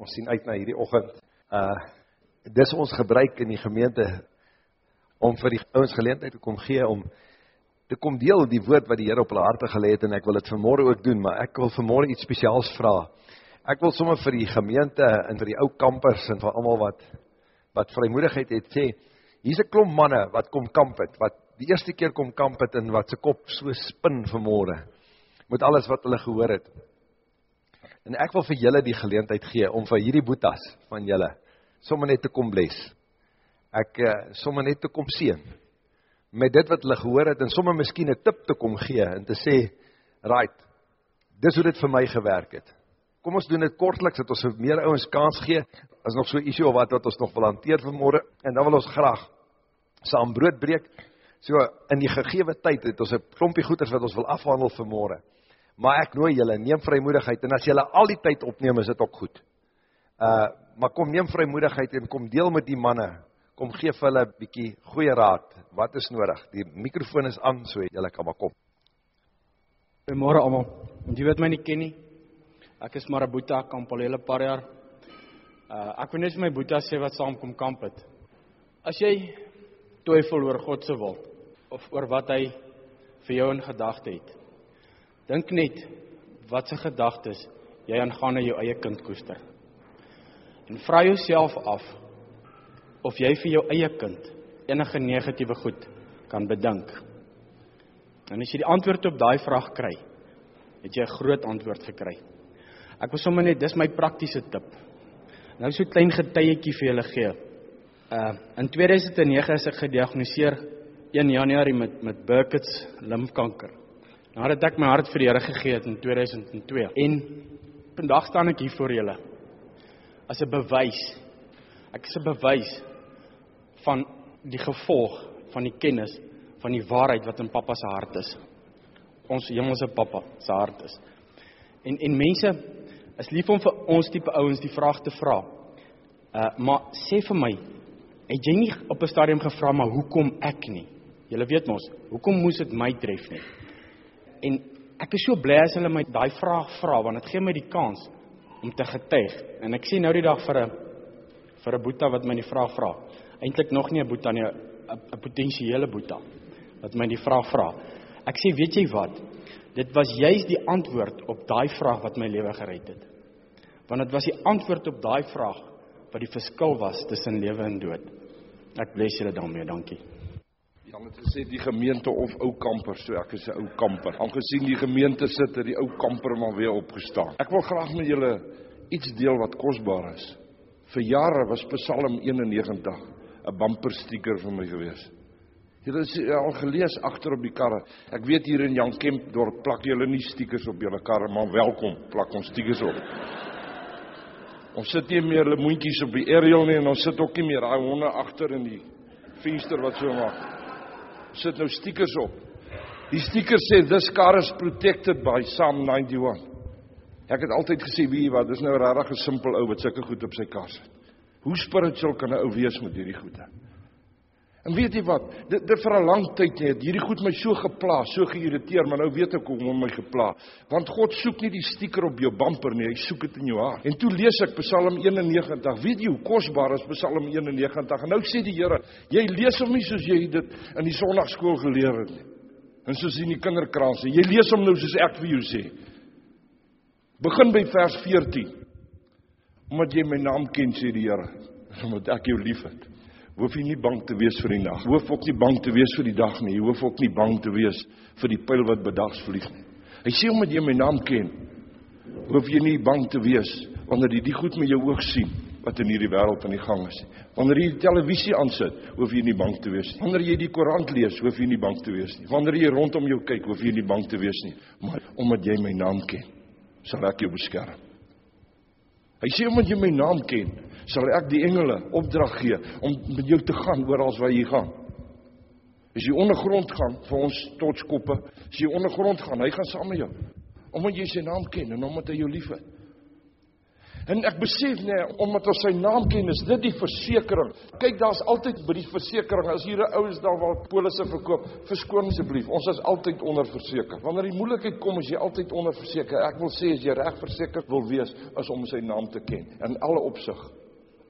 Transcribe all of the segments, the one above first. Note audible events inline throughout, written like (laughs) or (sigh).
Ons sien uit na hierdie oggend. Uh dis ons gebruik in die gemeente om vir die ouens geleentheid te kom gee om te kom deel die woord wat die Here op hulle harte gelê het en ek wil dit vanmôre ook doen, maar ek wil vanmôre iets spesiaals vra. Ek wil sommer vir die gemeente en vir die ou kampers en vir almal wat wat vrymoedigheid het sê, hier's 'n klomp manne wat kom kamp het, wat die eerste keer kom kamp het en wat se kop so spin vanmôre met alles wat hulle gehoor het. En ek wil vir julle die geleentheid gee om vir hierdie boetas van julle sommer net te kom bless. Ek uh, sommer net te kom seën met dit wat hulle gehoor het en sommer miskien 'n tip te kom gee en te sê, "Right. Dis hoe dit vir my gewerk het." Kom ons doen dit kortliks dat ons meer ouens kans gee. As nog so 'n issue of wat wat ons nog wil hanteer vanmôre en dan wil ons graag saam brood breek. So in die gegeewe tyd het ons 'n klompie goeders wat ons wil afhandel vanmôre maar ek nooi julle, neem vrymoedigheid, en as julle al die tyd opneem, is dit ook goed. Uh, maar kom neem vrymoedigheid, en kom deel met die manne, kom geef hulle bykie goeie raad, wat is nodig, die microfoon is aan, so julle kan maar kom. Goeiemorgen allemaal, want jy weet my nie ken nie, ek is ek kamp al hele paar jaar, uh, ek wil net my boete sê wat saam kom kamp het. As jy twyfel oor Godse wil, of oor wat hy vir jou in gedachte het, Dink net wat se gedagtes jy aangaan na jou eie kind koester. En vra jouself af of jy vir jou eie kind enige negatiewe goed kan bedink. En as jy die antwoord op daai vraag kry, het jy 'n groot antwoord gekry. Ek wil sommer net dis my praktiese tip. Nou so 'n klein getuietjie vir julle gee. Uh in 2009 is ek gediagnoseer 1 Januarie met met Burkitt's limfkanker nadat ek my hart vir die Here gegee het in 2002. En vandag staan ek hier voor julle as 'n bewys. Ek is 'n bewys van die gevolg van die kennis van die waarheid wat in pappa se hart is. Ons hemelse pappa se hart is. En en mense is lief om vir ons tipe ouens die vraag te vra. Uh maar sê vir my, het jy nie op 'n stadium gevra maar hoekom ek nie? Julle weet mos, hoekom moes dit my tref nie? En ek is so bly as hulle my daai vraag vra want dit gee my die kans om te getuig. En ek sien nou die dag vir 'n vir 'n boeta wat my die vraag vra. Eintlik nog nie 'n boeta nie, 'n potensiële boeta wat my die vraag vra. Ek sê, weet jy wat? Dit was juis die antwoord op daai vraag wat my lewe gered het. Want dit was die antwoord op daai vraag wat die verskil was tussen lewe en dood. Ek bless julle daarmee, dankie. Jan het gesê die gemeente of ou kamper, so ek is 'n ou kamper. Aangesien die gemeente sit het die ou kamper maar weer opgestaan. Ek wil graag met julle iets deel wat kosbaar is. Vir jare was Psalm 91 'n bumper sticker vir my gewees. Julle het al gelees agter op die karre. Ek weet hier in Jan Kemp dorp plak julle nie stickers op julle karre, maar welkom, plak ons stickers op. Ons sit nie meer lemoentjies op die aerial nie en ons sit ook nie meer daai honde agter in die venster wat so maak sit nou stickers op. Die stickers sê this car is protected by Psalm 91. Ek het altyd gesê wie wat, dis nou regtig 'n simpel ou wat sulke goed op sy kar sit. Hoe spiritual kan 'n ou wees met hierdie goede? En weet jy wat? Dit dit vir 'n lang tyd het hierdie goed my so gepla, so geïrriteer, maar nou weet ek hoe om my gepla. Want God soek nie die stiker op jou bumper nie, hy soek dit in jou hart. En toe lees ek Psalm 91. Weet jy hoe kosbaar is Psalm 91? En nou sê die Here, jy lees hom nie soos jy dit in die sonnaarskool geleer het nie. En soos in die kinderkrans, jy lees hom nou soos ek vir jou sê. Begin by vers 14. Omdat jy my naam ken, sê die Here, omdat ek jou liefhet hoef jy nie bang te wees vir die nag. Hoef ook nie bang te wees vir die dag nie. Jy hoef ook nie bang te wees vir die pyl wat bedags vlieg nie. Hy sê omdat jy my naam ken, hoef jy nie bang te wees wanneer jy die goed met jou oog sien wat in hierdie wêreld aan die gang is. Wanneer jy die televisie aansit, hoef jy nie bang te wees nie. Wanneer jy die koerant lees, hoef jy nie bang te wees nie. Wanneer jy rondom jou kyk, hoef jy nie bang te wees nie. Maar omdat jy my naam ken, sal ek jou beskerm. Hy sê omdat jy my naam ken, sal ek die engele opdrag gee om met jou te gaan oral waar jy gaan. As jy ondergrond gaan vir ons totskoppe, as jy ondergrond gaan, hy gaan saam met jou. Omdat jy sy naam ken en omdat hy jou liefhet. En ek besef nê, omdat ons sy naam ken, is dit die versekering. Kyk, daar's altyd by die versekering, as hier 'n ou is daar waar polisse verkoop, verskoon asseblief. Ons is altyd onderverseker. Wanneer die moeilikheid kom, is jy altyd onderverseker. Ek wil sê as jy reg verseker wil wees, is om sy naam te ken in alle opsig.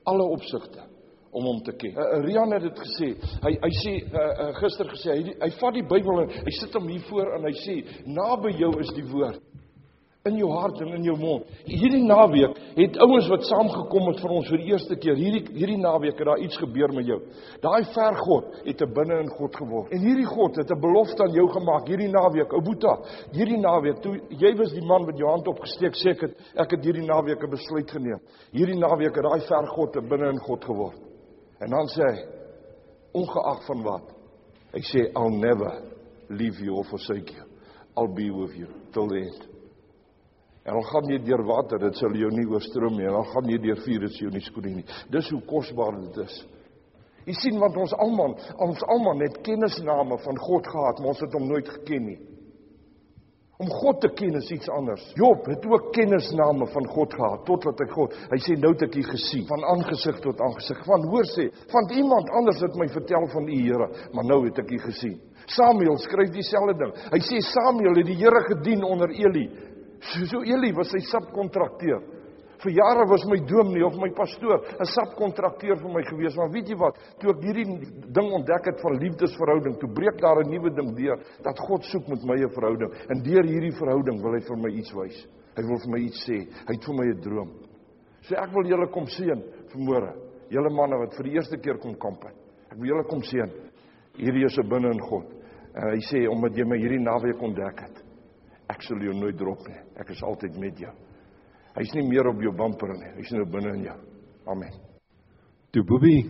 Alle opsigte om hom te ken. Uh, Rian het dit gesê. Hy hy sê uh, uh, gister gesê hy hy vat die Bybel en hy sit hom hier voor en hy sê naby jou is die woord in jou hart en in jou mond. Hierdie naweek het ouens wat saamgekom het vir ons vir die eerste keer. Hierdie hierdie naweek het daar iets gebeur met jou. Daai ver God het 'n binne in God geword. En hierdie God het 'n belofte aan jou gemaak hierdie naweek. Ou Boeta, hierdie naweek toe jy was die man wat jou hand opgesteek sê ek het ek het hierdie naweek 'n besluit geneem. Hierdie naweek het daai ver God 'n binne in God geword. En dan sê hy ongeag van wat. Hy sê I'll never leave you or forsake you. I'll be with you till the end. En al gaan jy deur water, dit sal jou nie oorstroom nie. En al gaan jy deur vuur, dit sal jou nie skoon nie. Dis hoe kosbaar dit is. Jy sien want ons almal, ons almal het kennisname van God gehad, maar ons het hom nooit geken nie. Om God te ken is iets anders. Job het ook kennisname van God gehad totdat hy God, hy sê nou het ek U gesien van aangesig tot aangesig. Van hoor sê, van iemand anders het my vertel van U Here, maar nou het ek U gesien. Samuel skryf dieselfde ding. Hy sê Samuel het die Here gedien onder Eli. So, Eli was sy subkontrakteur. Vir jare was my dominee of my pastoor 'n subkontrakteur vir my gewees, maar weet jy wat? Toe ek hierdie ding ontdek het van liefdesverhouding, toe breek daar 'n nuwe ding deur dat God soek met my 'n verhouding. En deur hierdie verhouding wil hy vir my iets wys. Hy wil vir my iets sê. Hy het vir my 'n droom. So ek wil julle kom seën vanmôre. Julle manne wat vir die eerste keer kom kamp het. Ek wil julle kom seën. Hierdie is 'n binne in God. En hy sê omdat jy my hierdie naweek ontdek het, ek sal jou nooit drop nie. Ek is altyd met jou. Hy's nie meer op jou bumper nie. Hy's nou binne in jou. Amen. Toe Boobie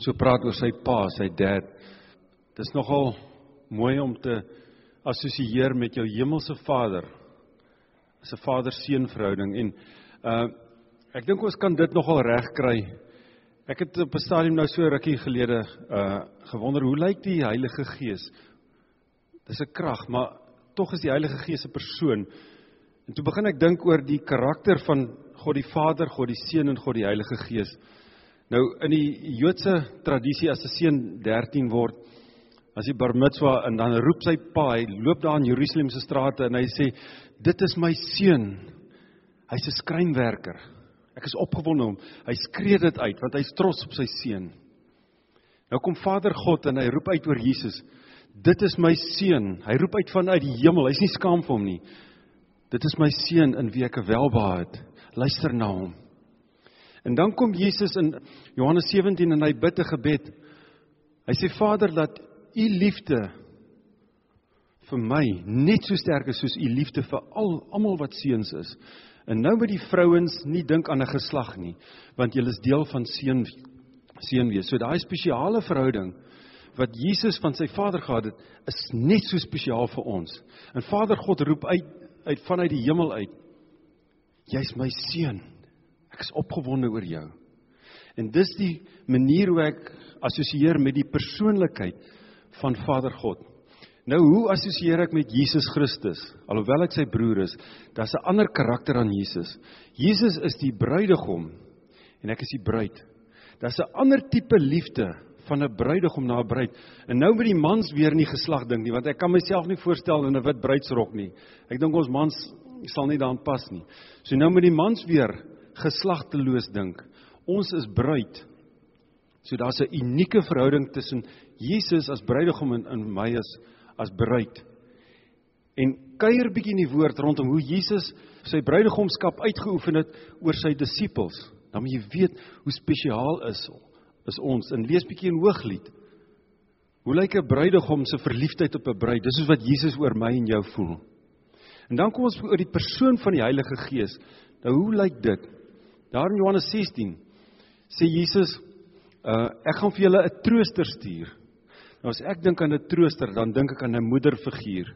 so praat oor sy pa, sy dad. Dis nogal mooi om te assosieer met jou hemelse Vader. As 'n vader-seun verhouding en uh ek dink ons kan dit nogal regkry. Ek het op 'n stadium nou so rukkie gelede uh gewonder hoe lyk die Heilige Gees? Dis 'n krag, maar tog is die Heilige Gees 'n persoon. En toe begin ek dink oor die karakter van God die Vader, God die Seun en God die Heilige Gees. Nou in die Joodse tradisie as 'n seun 13 word, as hy bar mitzwa en dan roep sy pa, hy loop daar in Jerusalem se strate en hy sê dit is my seun. Hy's 'n skrynwerker. Ek is opgewonde om. Hy skree dit uit want hy's trots op sy seun. Nou kom Vader God en hy roep uit oor Jesus. Dit is my seun. Hy roep uit vanuit die hemel. Hy's nie skaam vir hom nie. Dit is my seun in wie ek welbehaag het. Luister na hom. En dan kom Jesus in Johannes 17 en hy bid 'n gebed. Hy sê Vader dat u liefde vir my net so sterk is soos u liefde vir al almal wat seuns is. En nou moet die vrouens nie dink aan 'n geslag nie, want julle is deel van seun seun wees. So daai spesiale verhouding wat Jesus van sy Vader gehad het, is net so spesiaal vir ons. En Vader God roep uit uit vanuit die hemel uit. Jy's my seun. Ek is opgewonde oor jou. En dis die manier hoe ek assosieer met die persoonlikheid van Vader God. Nou hoe assosieer ek met Jesus Christus? Alhoewel ek sy broer is, daar's 'n ander karakter aan Jesus. Jesus is die bruidegom en ek is die bruid. Daar's 'n ander tipe liefde van 'n bruidegom na 'n bruid. En nou moet die mans weer nie geslag dink nie, want ek kan myself nie voorstel in 'n wit bruidsrok nie. Ek dink ons mans sal nie daarin pas nie. So nou moet die mans weer geslagteloos dink. Ons is bruid. So daar's 'n unieke verhouding tussen Jesus as bruidegom en in my as as bruid. En kuier bietjie in die woord rondom hoe Jesus sy bruidegomskap uitgeoefen het oor sy disippels. Dan jy weet hoe spesiaal is is ons en lees bietjie in Hooglied. Hoe lyk 'n bruidegom se verliefdheid op 'n bruid? Dis soos wat Jesus oor my en jou voel. En dan kom ons oor die persoon van die Heilige Gees. Nou hoe lyk dit? Daar in Johannes 16 sê Jesus, uh, ek gaan vir julle 'n trooster stuur. Nou as ek dink aan 'n trooster, dan dink ek aan 'n moederfiguur.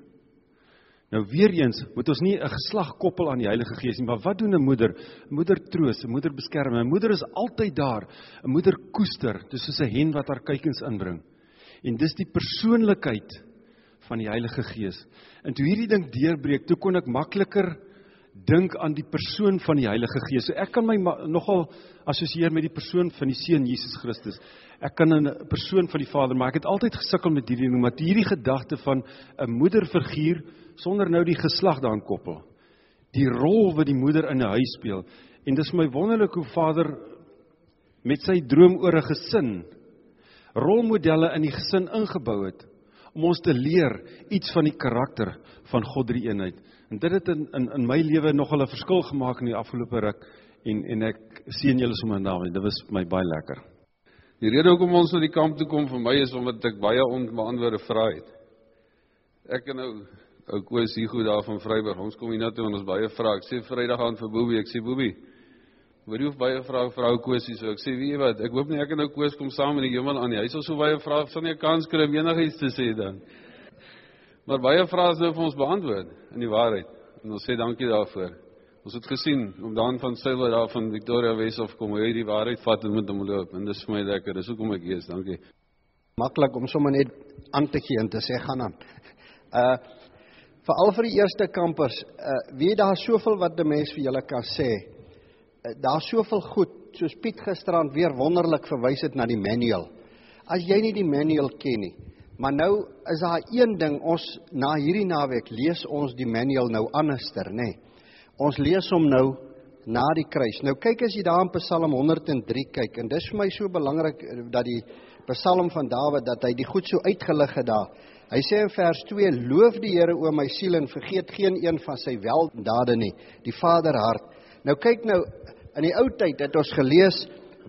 Nou weer eens, moet ons nie 'n geslag koppel aan die Heilige Gees nie, maar wat doen 'n moeder? Moeder troos, 'n moeder beskerm. 'n Moeder is altyd daar. 'n Moeder koester, dis soos 'n hen wat haar kuikens inbring. En dis die persoonlikheid van die Heilige Gees. En toe hierdie ding deurbreek, toe kon ek makliker dink aan die persoon van die Heilige Gees. So ek kan my nogal assosieer met die persoon van die Seun Jesus Christus. Ek kan 'n persoon van die Vader, maar ek het altyd gesukkel met hierdie ding, met hierdie gedagte van 'n moederfiguur sonder nou die geslag daaraan koppel. Die rol wat die moeder in 'n huis speel. En dis my wonderlik hoe Vader met sy droom oor 'n gesin rolmodelle in die gesin ingebou het om ons te leer iets van die karakter van God drie eenheid. En dit het in in in my lewe nogal 'n verskil gemaak in die afgelope ruk en en ek sien julle sommer daarmee. Dit was my baie lekker. Die rede hoekom ons na die kamp toe kom vir my is omdat ek baie onbeantwoorde vrae het. Ek en nou ou Koos hier goed daar van Vryburg. Ons kom hier na toe en ons baie vrae. Ek sê Vrydag aan vir Boobie, ek sê Boobie, Hoor jy of baie vrae vrou Koosie so. Ek sê weet jy wat, ek hoop nie ek en nou Koos kom saam in die hemel aan nie. Hy sal so baie vrae, sal nie 'n kans kry om enigiets te sê dan. Maar baie vrae is nou vir ons beantwoord in die waarheid. En ons sê dankie daarvoor. Ons het gesien om dan van Silver daar van Victoria Weshof kom hoe die waarheid vat en met hom loop en dis vir my lekker. Dis hoekom ek hier is. Dankie. Maklik om sommer net aan te gee en te sê gaan aan. (laughs) Uh veral vir die eerste kampers, uh weet daar soveel wat 'n mens vir julle kan sê. Uh, daar soveel goed, soos Piet gisterand weer wonderlik verwys het na die manual. As jy nie die manual ken nie, Maar nou is daar een ding ons na hierdie naweek lees ons die manual nou anderster, nê. Nee. Ons lees hom nou na die kruis. Nou kyk as jy daar in Psalm 103 kyk en dis vir my so belangrik eh, dat die Psalm van Dawid dat hy die goed so uitgelig het daar. Hy sê in vers 2: Loof die Here o my siel en vergeet geen een van sy weldade nie, die Vader hart. Nou kyk nou in die ou tyd het ons gelees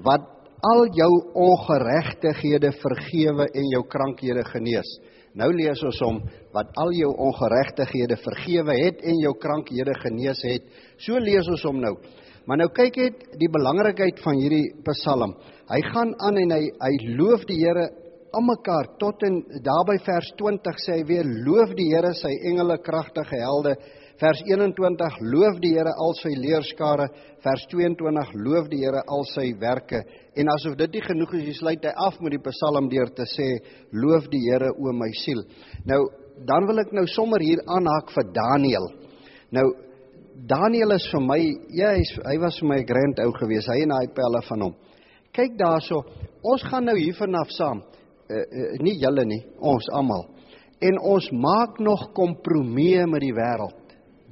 wat al jou ongeregtighede vergewe en jou krankhede genees. Nou lees ons hom wat al jou ongeregtighede vergewe het en jou krankhede genees het. So lees ons hom nou. Maar nou kyk net die belangrikheid van hierdie Psalm. Hy gaan aan en hy hy loof die Here almekaar tot in daarby vers 20 sê hy weer loof die Here sy engele kragtige helde Vers 21 loof die Here al sy leerskare. Vers 22 loof die Here al sy werke. En asof dit nie genoeg is, hy sluit hy af met die Psalm deur te sê loof die Here o my siel. Nou dan wil ek nou sommer hier aanhaak vir Daniël. Nou Daniël is vir my, ja, hy, hy was vir my 'n grand ou gewees. Hy en daai pelle van hom. Kyk daarso, ons gaan nou hier vanaf saam. Uh, nie julle nie, ons almal. En ons maak nog kompromieë met die wêreld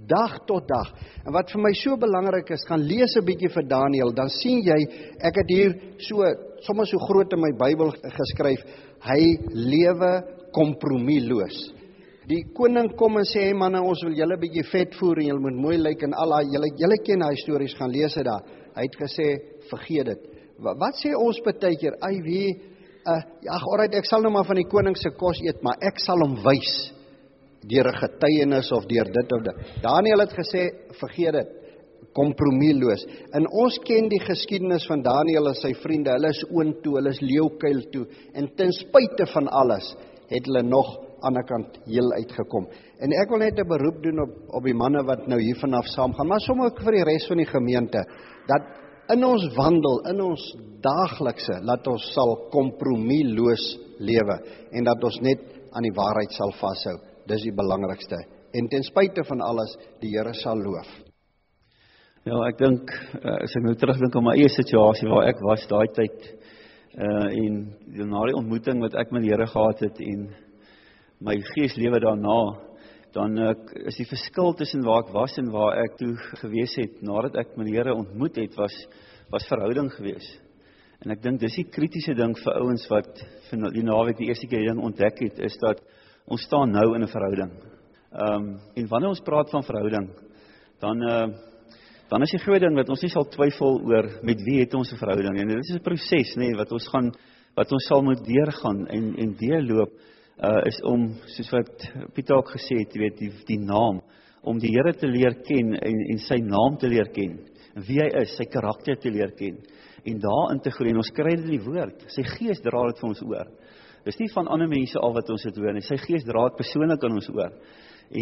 dag tot dag. En wat vir my so belangrik is, gaan lees 'n bietjie vir Daniël, dan sien jy ek het hier so sommer so groot in my Bybel geskryf, hy lewe kompromieloos. Die koning kom en sê hey manne, ons wil julle 'n bietjie vet voer en julle moet mooi lyk en al daai julle julle ken daai stories gaan lees dit daar. Hy het gesê vergeet dit. Wat, wat sê ons baie keer? Ai wie uh, ag, alright, ek sal nou maar van die koning se kos eet, maar ek sal hom wys deur 'n getuienis of deur dit of dit. Daniel het gesê vergeet dit kompromieloos. En ons ken die geskiedenis van Daniel en sy vriende. Hulle is oontoe, hulle is leeukuil toe en ten spyte van alles het hulle nog aan die kant heel uitgekom. En ek wil net 'n beroep doen op op die manne wat nou hier vanaf saamgaan, maar sommer ook vir die res van die gemeente dat in ons wandel, in ons daaglikse, laat ons sal kompromieloos lewe en dat ons net aan die waarheid sal vashou. Dis die belangrikste. En ten spyte van alles, die Here sal loof. Ja, ek dink uh, as ek nou terugdink aan my eie situasie waar ek was daai tyd uh en na die ontmoeting wat ek met die Here gehad het en my gees lewe daarna dan uh, is die verskil tussen waar ek was en waar ek toe gewees het nadat ek met die Here ontmoet het was was verhouding gewees. En ek dink dis die kritiese ding vir ouens wat vir die naweek die eerste keer ding ontdek het is dat ons staan nou in 'n verhouding. Ehm um, en wanneer ons praat van verhouding, dan uh dan is die groot ding wat ons nie sal twyfel oor met wie het ons 'n verhouding en dit is 'n proses nê nee, wat ons gaan wat ons sal moet deurgaan en en deurloop uh is om soos wat Pieter ook gesê het, weet die die naam om die Here te leer ken en en sy naam te leer ken wie hy is, sy karakter te leer ken en daarin te groei en ons kry dit in die woord. Sy gees dra dit vir ons oor. Dis nie van ander mense al wat ons dit hoor nie. Sy gees dra dit persoonlik aan ons oor.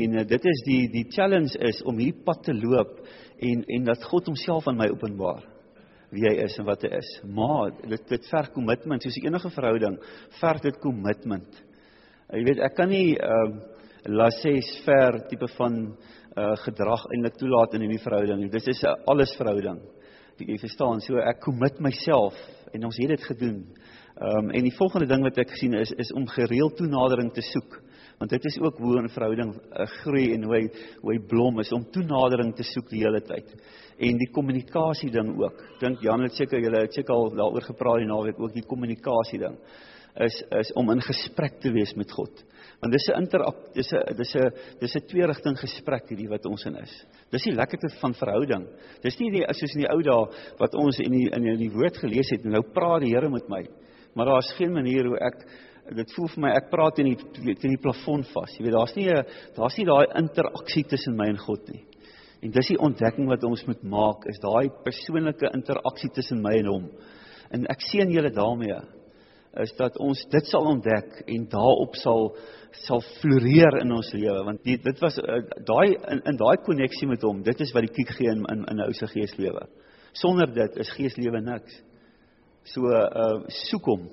En uh, dit is die die challenge is om hierdie pad te loop en en dat God homself aan my openbaar wie hy is en wat hy is. Maar dit dit verg kommitment soos enige verhouding, verg dit kommitment. Jy weet, ek kan nie ehm uh, ver tipe van uh gedrag eintlik toelaat in 'n verhouding. Dis is 'n alles verhouding. Jy verstaan, so ek commit myself en ons het dit gedoen. Ehm um, en die volgende ding wat ek gesien is is om gereeld toenadering te soek. Want dit is ook hoe 'n verhouding uh, groei en hoe hy hoe hy blom is om toenadering te soek die hele tyd. En die kommunikasie ding ook. Dink Jan het seker julle het seker al daaroor gepraat die naweek ook die kommunikasie ding is is om in gesprek te wees met God. Want dis 'n interak dis 'n dis 'n dis 'n twee rigting gesprek hierdie wat ons in is. Dis die lekkerte van verhouding. Dis nie die soos in die ou dae wat ons in die in die woord gelees het en nou praat die Here met my. Maar daar's geen manier hoe ek dit voel vir my ek praat in die teen die plafon vas. Jy weet daar's nie 'n daar's nie daai interaksie tussen my en God nie. En dis die ontdekking wat ons moet maak is daai persoonlike interaksie tussen my en hom. En ek sien julle daarmee is dat ons dit sal ontdek en daarop sal sal floreer in ons lewe want die, dit was uh, daai in, in daai koneksie met hom dit is wat die kiek gee in in, in ou se geeslewe sonder dit is geeslewe niks. So uh soek hom.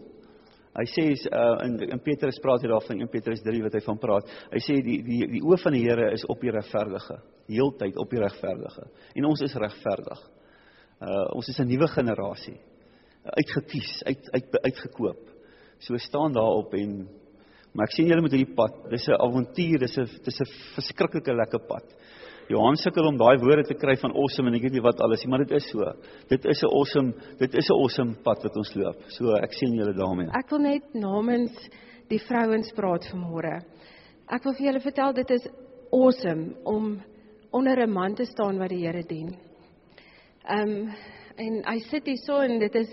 Hy sê uh, in in Petrus praat hy daarvan in Petrus 3 wat hy van praat. Hy sê die die die oë van die Here is op die regverdige heeltyd op die regverdige. En ons is regverdig. Uh ons is 'n nuwe generasie uitgekies, uit uit uitgekoop. So staan daarop en maar ek sien julle met hierdie pad. Dis 'n avontuur, dis 'n dis 'n verskriklike lekker pad. Johan sukkel om daai woorde te kry van awesome en ek weet nie wat alles nie, maar dit is so. Dit is 'n awesome, dit is 'n awesome pad wat ons loop. So ek sien julle daarmee. Ek wil net namens die vrouens praat vanmôre. Ek wil vir julle vertel dit is awesome om onder 'n man te staan wat die Here dien. Ehm um, en hy sit hier so en dit is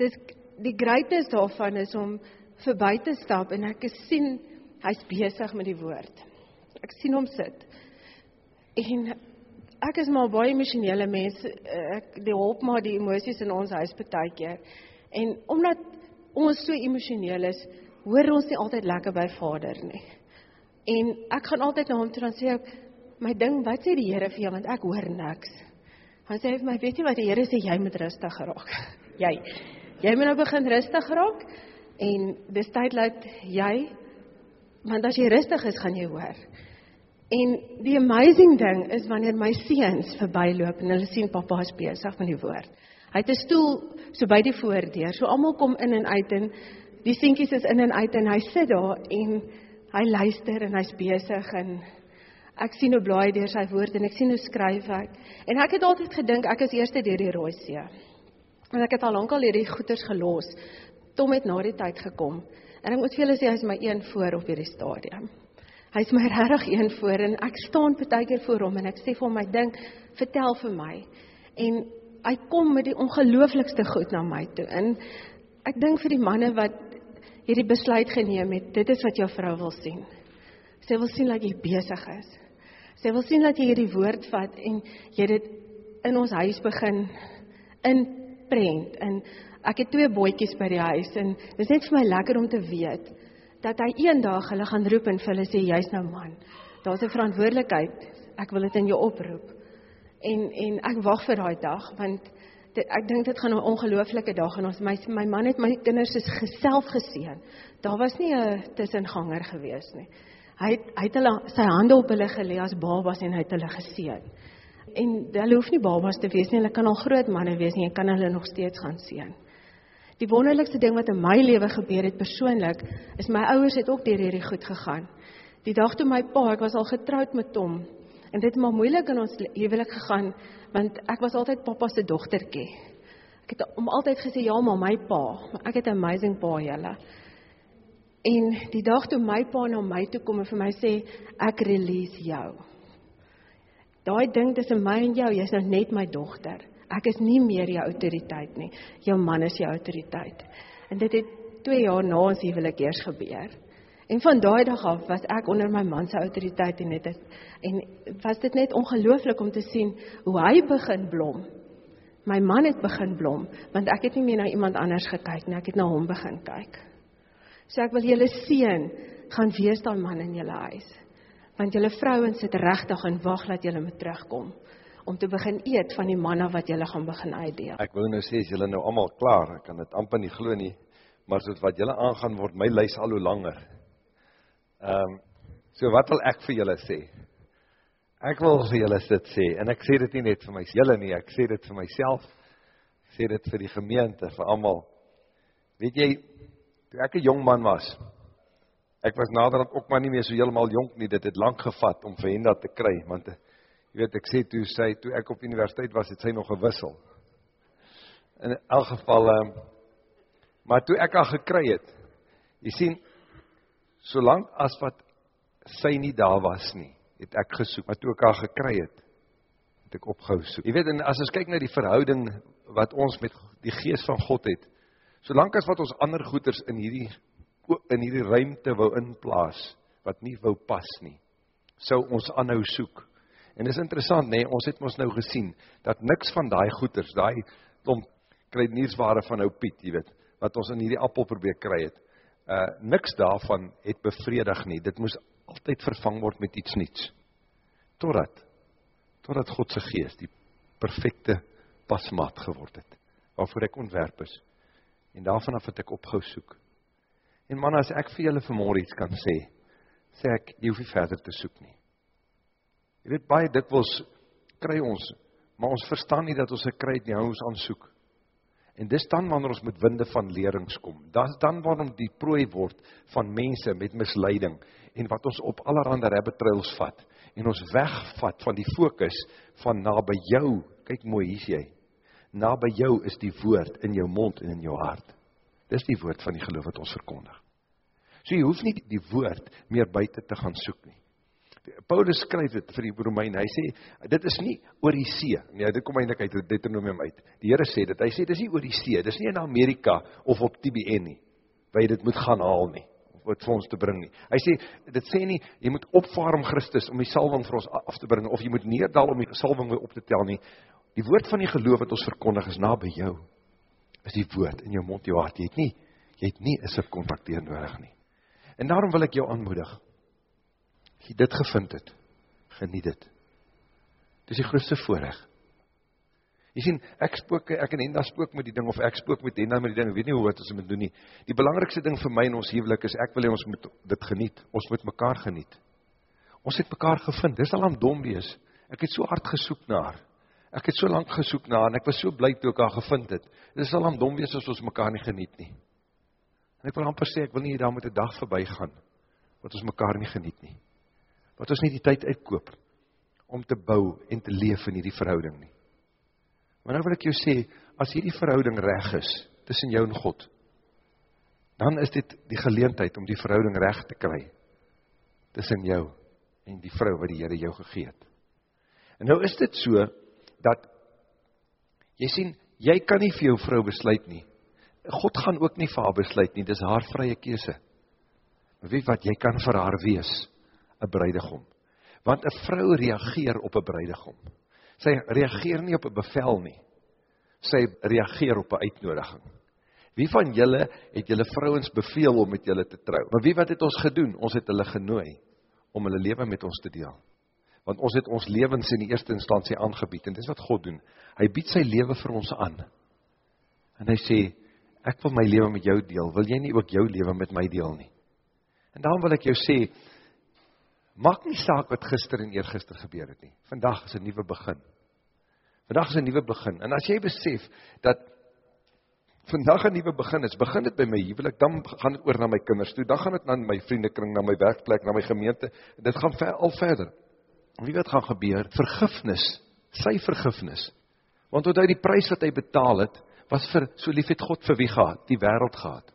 dis die greatness daarvan is om verby te stap en ek sien hy's besig met die woord. Ek sien hom sit. En ek is maar baie emosionele mens. Ek die hulp maar die emosies in ons huis baie keer. En omdat ons so emosioneel is, hoor ons nie altyd lekker by Vader nie. En ek gaan altyd na hom toe dan sê ek my ding, wat sê die Here vir jou want ek hoor niks. Hy sê vir my, weet jy wat die Here sê, jy moet rustig raak. (laughs) Jy. Jy moet nou begin rustig raak en dis tyd dat jy want as jy rustig is, gaan jy hoor. En die amazing ding is wanneer my seuns verbyloop en hulle sien pappa is besig met die woord. Hy het 'n stoel so by die voordeur. So almal kom in en uit en die seentjies is in en uit en hy sit daar en hy luister en hy's besig en ek sien hoe blaai deur sy woord en ek sien hoe skryf ek. En ek het altyd gedink ek is eerste deur die rooi see. En ek het al lank al hierdie goeters gelos. Tom het na die tyd gekom. En ek moet vir julle sê hy's my een voor op hierdie stadium. Hy's my (laughs) regtig een voor en ek staan baie keer voor hom en ek sê vir hom my ding, vertel vir my. En hy kom met die ongelooflikste goed na my toe. En ek dink vir die manne wat hierdie besluit geneem het, dit is wat jou vrou wil sien. Sy wil sien dat jy besig is. Sy wil sien dat jy hierdie woord vat en jy dit in ons huis begin inprent. En ek het twee boetjies by die huis en dit is net vir my lekker om te weet dat hy eendag hulle gaan roep en vir hulle sê jy's nou man. Daar's 'n verantwoordelikheid. Ek wil dit in jou oproep. En en ek wag vir daai dag want dit, ek dink dit gaan 'n ongelooflike dag en ons my my man het my kinders is geself geseën. Daar was nie 'n tussenganger gewees nie. Hy het, hy het hulle sy hande op hulle gelê as babas en hy het hulle geseën. En hulle hoef nie babas te wees nie, hulle kan al groot manne wees nie, jy kan hulle nog steeds gaan seën. Die wonderlikste ding wat in my lewe gebeur het persoonlik, is my ouers het ook deur hierdie goed gegaan. Die dag toe my pa, ek was al getroud met hom, en dit het maar moeilik in ons huwelik gegaan, want ek was altyd pappa se dogtertjie. Ek het hom altyd gesê ja, maar my pa, maar ek het 'n amazing pa julle. En die dag toe my pa na my toe kom en vir my sê ek release jou. Daai ding tussen my en jou, jy's nou net my dogter. Ek is nie meer jou autoriteit nie. Jou man is jou autoriteit. En dit het 2 jaar na ons huwelik eers gebeur. En van daai dag af was ek onder my man se autoriteit en dit en was dit net ongelooflik om te sien hoe hy begin blom. My man het begin blom want ek het nie meer na iemand anders gekyk nie, ek het na hom begin kyk. So ek wil julle seën, gaan wees daai man in julle huis. Want julle vrouens sit regtig en wag dat julle moet terugkom om te begin eet van die manna wat julle gaan begin uitdeel. Ek wou nou sê as julle nou almal klaar, ek kan dit amper nie glo nie, maar soos wat julle aangaan word my lys al hoe langer. Ehm um, so wat wil ek vir julle sê? Ek wil vir julle dit sê en ek sê dit nie net vir my julle nie, ek sê dit vir myself. Ek sê dit vir die gemeente, vir almal. Weet jy, toe ek 'n jong man was, ek was naderhand ook maar nie meer so heeltemal jonk nie. Dit het lank gevat om vir Henda te kry, want jy weet ek sê toe sy toe ek op universiteit was, het sy nog gewissel. In elk geval ehm maar toe ek haar gekry het, jy sien solank as wat sy nie daar was nie, het ek gesoek, maar toe ek haar gekry het, het ek opgehou soek. Jy weet en as ons kyk na die verhouding wat ons met die gees van God het, solank as wat ons ander goeders in hierdie in hierdie ruimte wou inplaas wat nie wou pas nie, sou ons aanhou soek. En dis interessant nê, nee, ons het mos nou gesien dat niks van daai goeders, daai klomp kruideniersware van ou Piet, jy weet, wat ons in hierdie appel probeer kry het, uh niks daarvan het bevredig nie. Dit moes altyd vervang word met iets nuuts. Totdat totdat God se gees die perfekte pasmaat geword het waarvoor ek ontwerp is. En daarvan af het ek opgehou soek. En man, as ek vir julle vanmôre iets kan sê, sê ek jy hoef nie verder te soek nie. Jy weet baie dikwels kry ons, maar ons verstaan nie dat ons 'n kry het nie, hou ons aan soek. En dis dan wanneer ons met winde van lerings kom. Dis dan wanneer die prooi word van mense met misleiding en wat ons op allerlei rabbit trails vat en ons wegvat van die fokus van naby jou. Kyk mooi hier's jy. Naby jou is die woord in jou mond en in jou hart. Dis die woord van die geloof wat ons verkondig. So jy hoef nie die woord meer buite te gaan soek nie. Paulus skryf dit vir die Romeine. Hy sê dit is nie oor die see. Nee, dit kom eintlik uit Deuteronomium uit. Die Here sê dit. Hy sê dis nie oor die see. Dis nie in Amerika of op TBN nie. Waar jy dit moet gaan haal nie of wat vir ons te bring nie. Hy sê dit sê nie jy moet opvaar om Christus om die salwing vir ons af te bring of jy moet neerdal om die salwing weer op te tel nie. Die woord van die geloof wat ons verkondig is naby jou. Is die woord in jou mond, jou hart. Jy het nie jy het nie 'n subkontrakteur nodig nie. En daarom wil ek jou aanmoedig jy dit gevind het, geniet dit. Dis die grootste voorreg. Jy sien, ek spook, ek en Henda spook met die ding, of ek spook met Henda met die ding, ek weet nie hoe wat ons moet doen nie. Die belangrikste ding vir my in ons huwelik is, ek wil hy ons moet dit geniet, ons moet mekaar geniet. Ons het mekaar gevind, dis al aan dom wees. Ek het so hard gesoek na haar. Ek het so lang gesoek na en ek was so blij toe ek haar gevind het. Dis al aan dom wees as ons mekaar nie geniet nie. En ek wil amper sê, ek wil nie daar met die dag voorbij gaan, wat ons mekaar nie geniet nie wat ons nie die tyd uitkoop om te bou en te leef in hierdie verhouding nie. Maar nou wil ek jou sê, as hierdie verhouding reg is tussen jou en God, dan is dit die geleentheid om die verhouding reg te kry tussen jou en die vrou wat die Here jou gegee het. En nou is dit so dat jy sien, jy kan nie vir jou vrou besluit nie. God gaan ook nie vir haar besluit nie, dis haar vrye keuse. Maar weet wat, jy kan vir haar wees 'n bruidegom. Want 'n vrou reageer op 'n bruidegom. Sy reageer nie op 'n bevel nie. Sy reageer op 'n uitnodiging. Wie van julle het julle vrouens beveel om met julle te trou? Maar wie wat het ons gedoen? Ons het hulle genooi om hulle lewe met ons te deel. Want ons het ons lewens in die eerste instansie aangebied en dis wat God doen. Hy bied sy lewe vir ons aan. En hy sê, ek wil my lewe met jou deel. Wil jy nie ook jou lewe met my deel nie? En daarom wil ek jou sê, Maak nie saak wat gister en eergister gebeur het nie. Vandag is 'n nuwe begin. Vandag is 'n nuwe begin. En as jy besef dat vandag 'n nuwe begin is, begin dit by my huwelik, dan gaan dit oor na my kinders toe, dan gaan dit na my vriendekring, na my werkplek, na my gemeente. Dit gaan ver, al verder. Wie wat gaan gebeur? Vergifnis, sy vergifnis. Want onthou die prys wat hy betaal het, was vir so lief het God vir wie gehad, die wêreld gehad.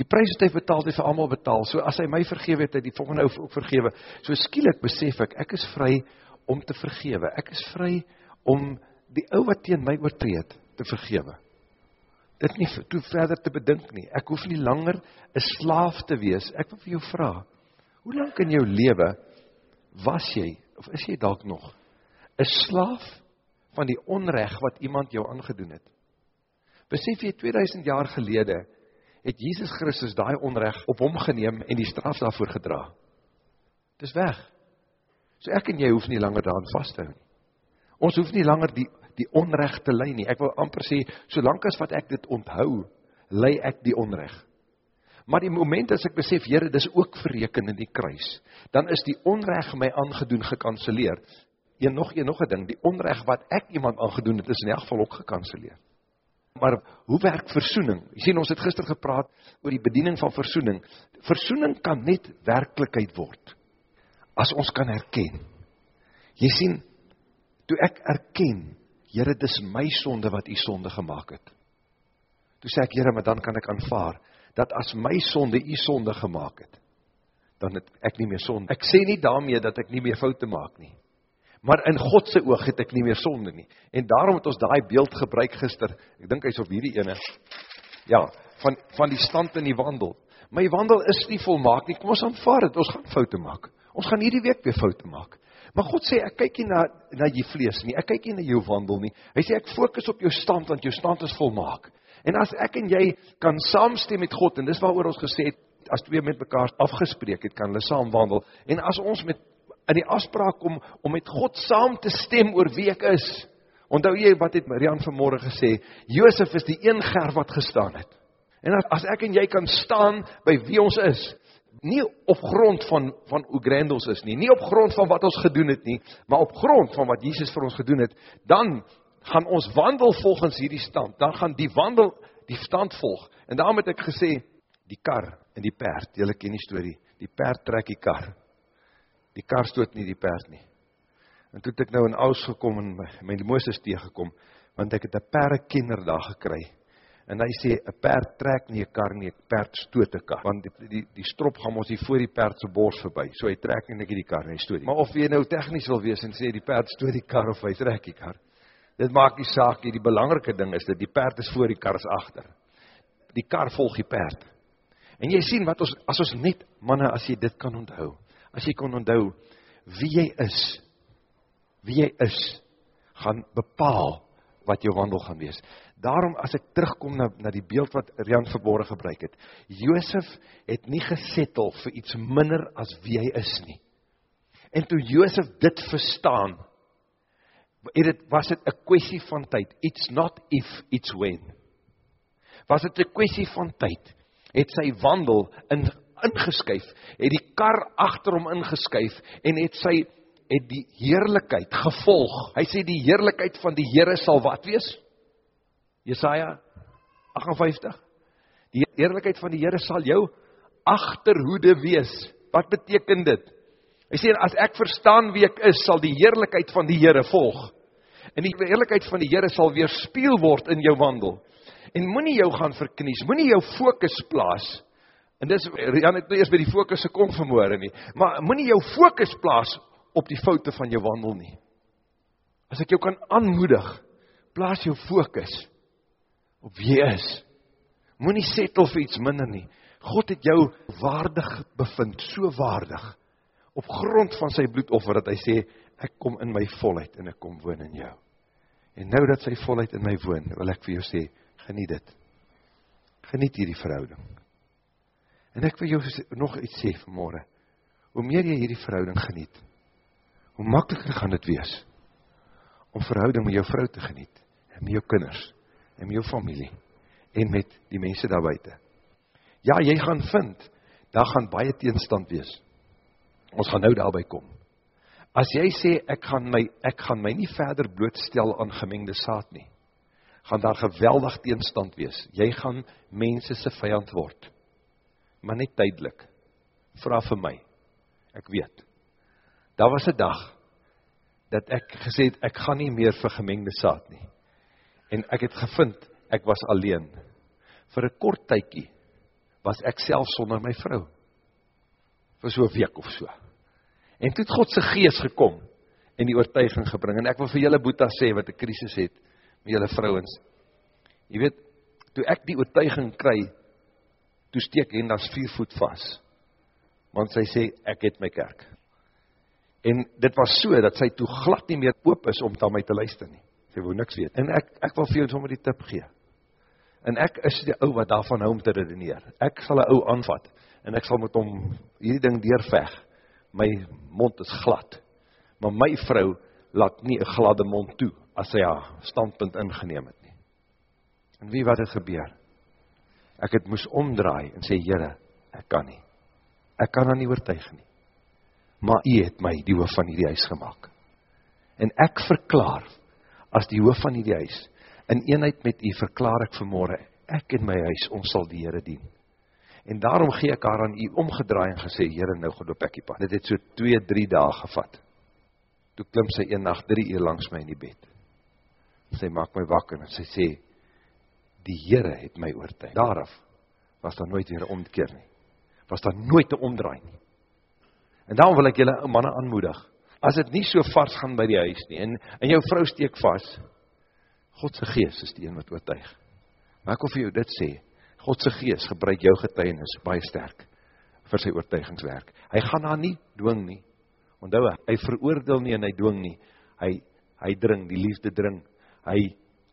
Die prys wat hy betaal, het vir almal betaal. So as hy my vergewe het hy die volgende ou ook vergewe. So skielik besef ek, ek is vry om te vergewe. Ek is vry om die ou wat teen my oortree het te vergewe. Dit nie toe verder te bedink nie. Ek hoef nie langer 'n slaaf te wees. Ek wil vir jou vra, hoe lank in jou lewe was jy of is jy dalk nog 'n slaaf van die onreg wat iemand jou aangedoen het? Besef jy 2000 jaar gelede het Jesus Christus daai onreg op hom geneem en die straf daarvoor gedra. Dis weg. So ek en jy hoef nie langer daaraan vas te hou nie. Ons hoef nie langer die die onreg te ly nie. Ek wil amper sê solank as wat ek dit onthou, ly ek die onreg. Maar die moment as ek besef, Here, dis ook verreken in die kruis, dan is die onreg my aangedoen gekanseleer. Een nog een nog 'n ding, die onreg wat ek iemand aangedoen het, is in elk geval ook gekanseleer. Maar hoe werk versoening? Jy sien ons het gister gepraat oor die bediening van versoening. Versoening kan net werklikheid word as ons kan erken. Jy sien, toe ek erken, Here, dis my sonde wat U sonde gemaak het. Toe sê ek, Here, maar dan kan ek aanvaar dat as my sonde U sonde gemaak het, dan het ek nie meer sonde. Ek sê nie daarmee dat ek nie meer foute maak nie. Maar in God se oog het ek nie meer sonde nie. En daarom het ons daai beeld gebruik gister. Ek dink hy's op hierdie ene. Ja, van van die stand in die wandel. My wandel is nie volmaak nie. Kom ons aanvaar dit. Ons gaan foute maak. Ons gaan hierdie week weer foute maak. Maar God sê ek kyk nie na na jou vlees nie. Ek kyk nie na jou wandel nie. Hy sê ek fokus op jou stand want jou stand is volmaak. En as ek en jy kan saamstem met God en dis waaroor ons gesê het as twee met mekaar afgespreek het, kan hulle saam wandel. En as ons met in die afspraak kom om met God saam te stem oor wie ek is. Onthou jy wat het Marian vanmôre gesê? Josef is die een ger wat gestaan het. En as, as ek en jy kan staan by wie ons is, nie op grond van van hoe grand ons is nie, nie op grond van wat ons gedoen het nie, maar op grond van wat Jesus vir ons gedoen het, dan gaan ons wandel volgens hierdie stand. Dan gaan die wandel die stand volg. En daarom het ek gesê die kar en die perd, julle ken die storie. Die perd trek die kar. Die kar stoot nie die perd nie. En toe het ek nou in Aus gekom en my, Moses teëgekom, want ek het 'n perdekenner daar gekry. En hy sê 'n perd trek nie 'n kar nie, 'n perd stoot 'n kar, want die die die strop gaan mos hier voor die perd se bors verby. So hy trek nie net die kar hy stoot. Maar of jy nou tegnies wil wees en sê die perd stoot die kar of hy trek die kar. Dit maak nie saak nie, die belangrike ding is dat die perd is voor die kar is agter. Die kar volg die perd. En jy sien wat ons as ons net manne as jy dit kan onthou. As jy kan onthou wie jy is. Wie jy is gaan bepaal wat jou wandel gaan wees. Daarom as ek terugkom na na die beeld wat Rian verborge gebruik het. Josef het nie gesettel vir iets minder as wie hy is nie. En toe Josef dit verstaan, het dit was dit 'n kwessie van tyd. It's not if, it's when. Was dit 'n kwessie van tyd? Het sy wandel in ingeskuif, het die kar agter hom ingeskuif en het sy het die heerlikheid gevolg. Hy sê die heerlikheid van die Here sal wat wees? Jesaja 58. Die heerlikheid van die Here sal jou agterhoede wees. Wat beteken dit? Hy sê as ek verstaan wie ek is, sal die heerlikheid van die Here volg. En die heerlikheid van die Here sal weerspieël word in jou wandel. En moenie jou gaan verknies, moenie jou fokus plaas. En dis Jan het nou eers by die fokus gekom vanmôre nie, maar moenie jou fokus plaas op die foute van jou wandel nie. As ek jou kan aanmoedig, plaas jou fokus op wie jy is. Moenie settle vir iets minder nie. God het jou waardig bevind, so waardig op grond van sy bloedoffer dat hy sê ek kom in my volheid en ek kom woon in jou. En nou dat sy volheid in my woon, wil ek vir jou sê, geniet dit. Geniet hierdie verhouding. En ek wil jou nog iets sê vanmôre. Hoe meer jy hierdie verhouding geniet, hoe makliker gaan dit wees om verhouding met jou vrou te geniet en met jou kinders en met jou familie en met die mense daar buite. Ja, jy gaan vind daar gaan baie teenstand wees. Ons gaan nou daarby kom. As jy sê ek gaan my ek gaan my nie verder blootstel aan gemengde saad nie, gaan daar geweldig teenstand wees. Jy gaan mense se vyand word. Maar net tydelik. Vra vir my. Ek weet. Daar was 'n dag dat ek gesê het ek gaan nie meer vir gemengde saad nie. En ek het gevind ek was alleen. Vir 'n kort tydjie was ek self sonder my vrou. Vir so 'n week of so. En toe het God se gees gekom en die oortuiging gebring en ek wil vir julle boeta sê wat 'n krisis het met julle vrouens. Jy weet, toe ek die oortuiging kry, toe steek en dan's 4 voet vas. Want sy sê ek het my kerk. En dit was so dat sy toe glad nie meer oop is om na my te luister nie. Sy wou niks weet. En ek ek wil vir jou sommer die tip gee. En ek is die ou wat daarvan hou om te redeneer. Ek sal 'n ou aanvat en ek sal met hom hierdie ding deurveg my mond is glad. Maar my vrou laat nie 'n gladde mond toe as sy haar standpunt ingeneem het nie. En wie wat het gebeur? ek het moes omdraai en sê, Here, ek kan nie. Ek kan dan nie oortuig nie. Maar u het my die hoof van hierdie huis gemaak. En ek verklaar, as die hoof van hierdie huis, in eenheid met u verklaar ek vanmorgen, ek en my huis, ons sal die Heere dien. En daarom gee ek haar aan u omgedraai en gesê, Heere, nou geloop ek die pad. Dit het so 2, 3 dae gevat. Toe klim sy een nacht 3 uur langs my in die bed. Sy maak my wakker en sy sê, die Heere het my oortuig. Daaraf was daar nooit weer omkeer nie. Was daar nooit te omdraai nie. En daarom wil ek julle manne aanmoedig. As dit nie so vars gaan by die huis nie en en jou vrou steek vas, God se gees is die een wat oortuig. Maar ek wil vir jou dit sê, God se gees gebruik jou getuienis baie sterk vir sy oortuigingswerk. Hy gaan haar nie dwing nie. Onthou, hy veroordeel nie en hy dwing nie. Hy hy dring, die liefde dring. Hy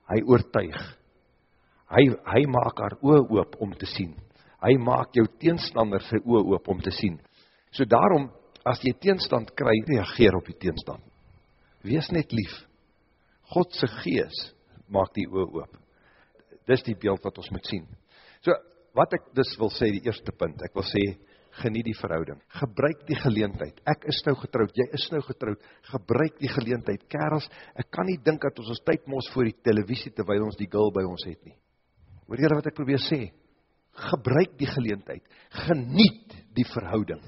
hy oortuig. Hy hy maak haar oë oop om te sien. Hy maak jou teenstander se oë oop om te sien. So daarom as jy teenstand kry, reageer op die teenstand. Wees net lief. God se gees maak die oë oop. Dis die beeld wat ons moet sien. So wat ek dus wil sê die eerste punt, ek wil sê geniet die verhouding. Gebruik die geleentheid. Ek is nou getroud, jy is nou getroud. Gebruik die geleentheid. Kerels, ek kan nie dink dat ons ons tyd mos voor die televisie terwyl ons die girl by ons het nie. Hoor jy wat ek probeer sê? Gebruik die geleentheid. Geniet die verhouding.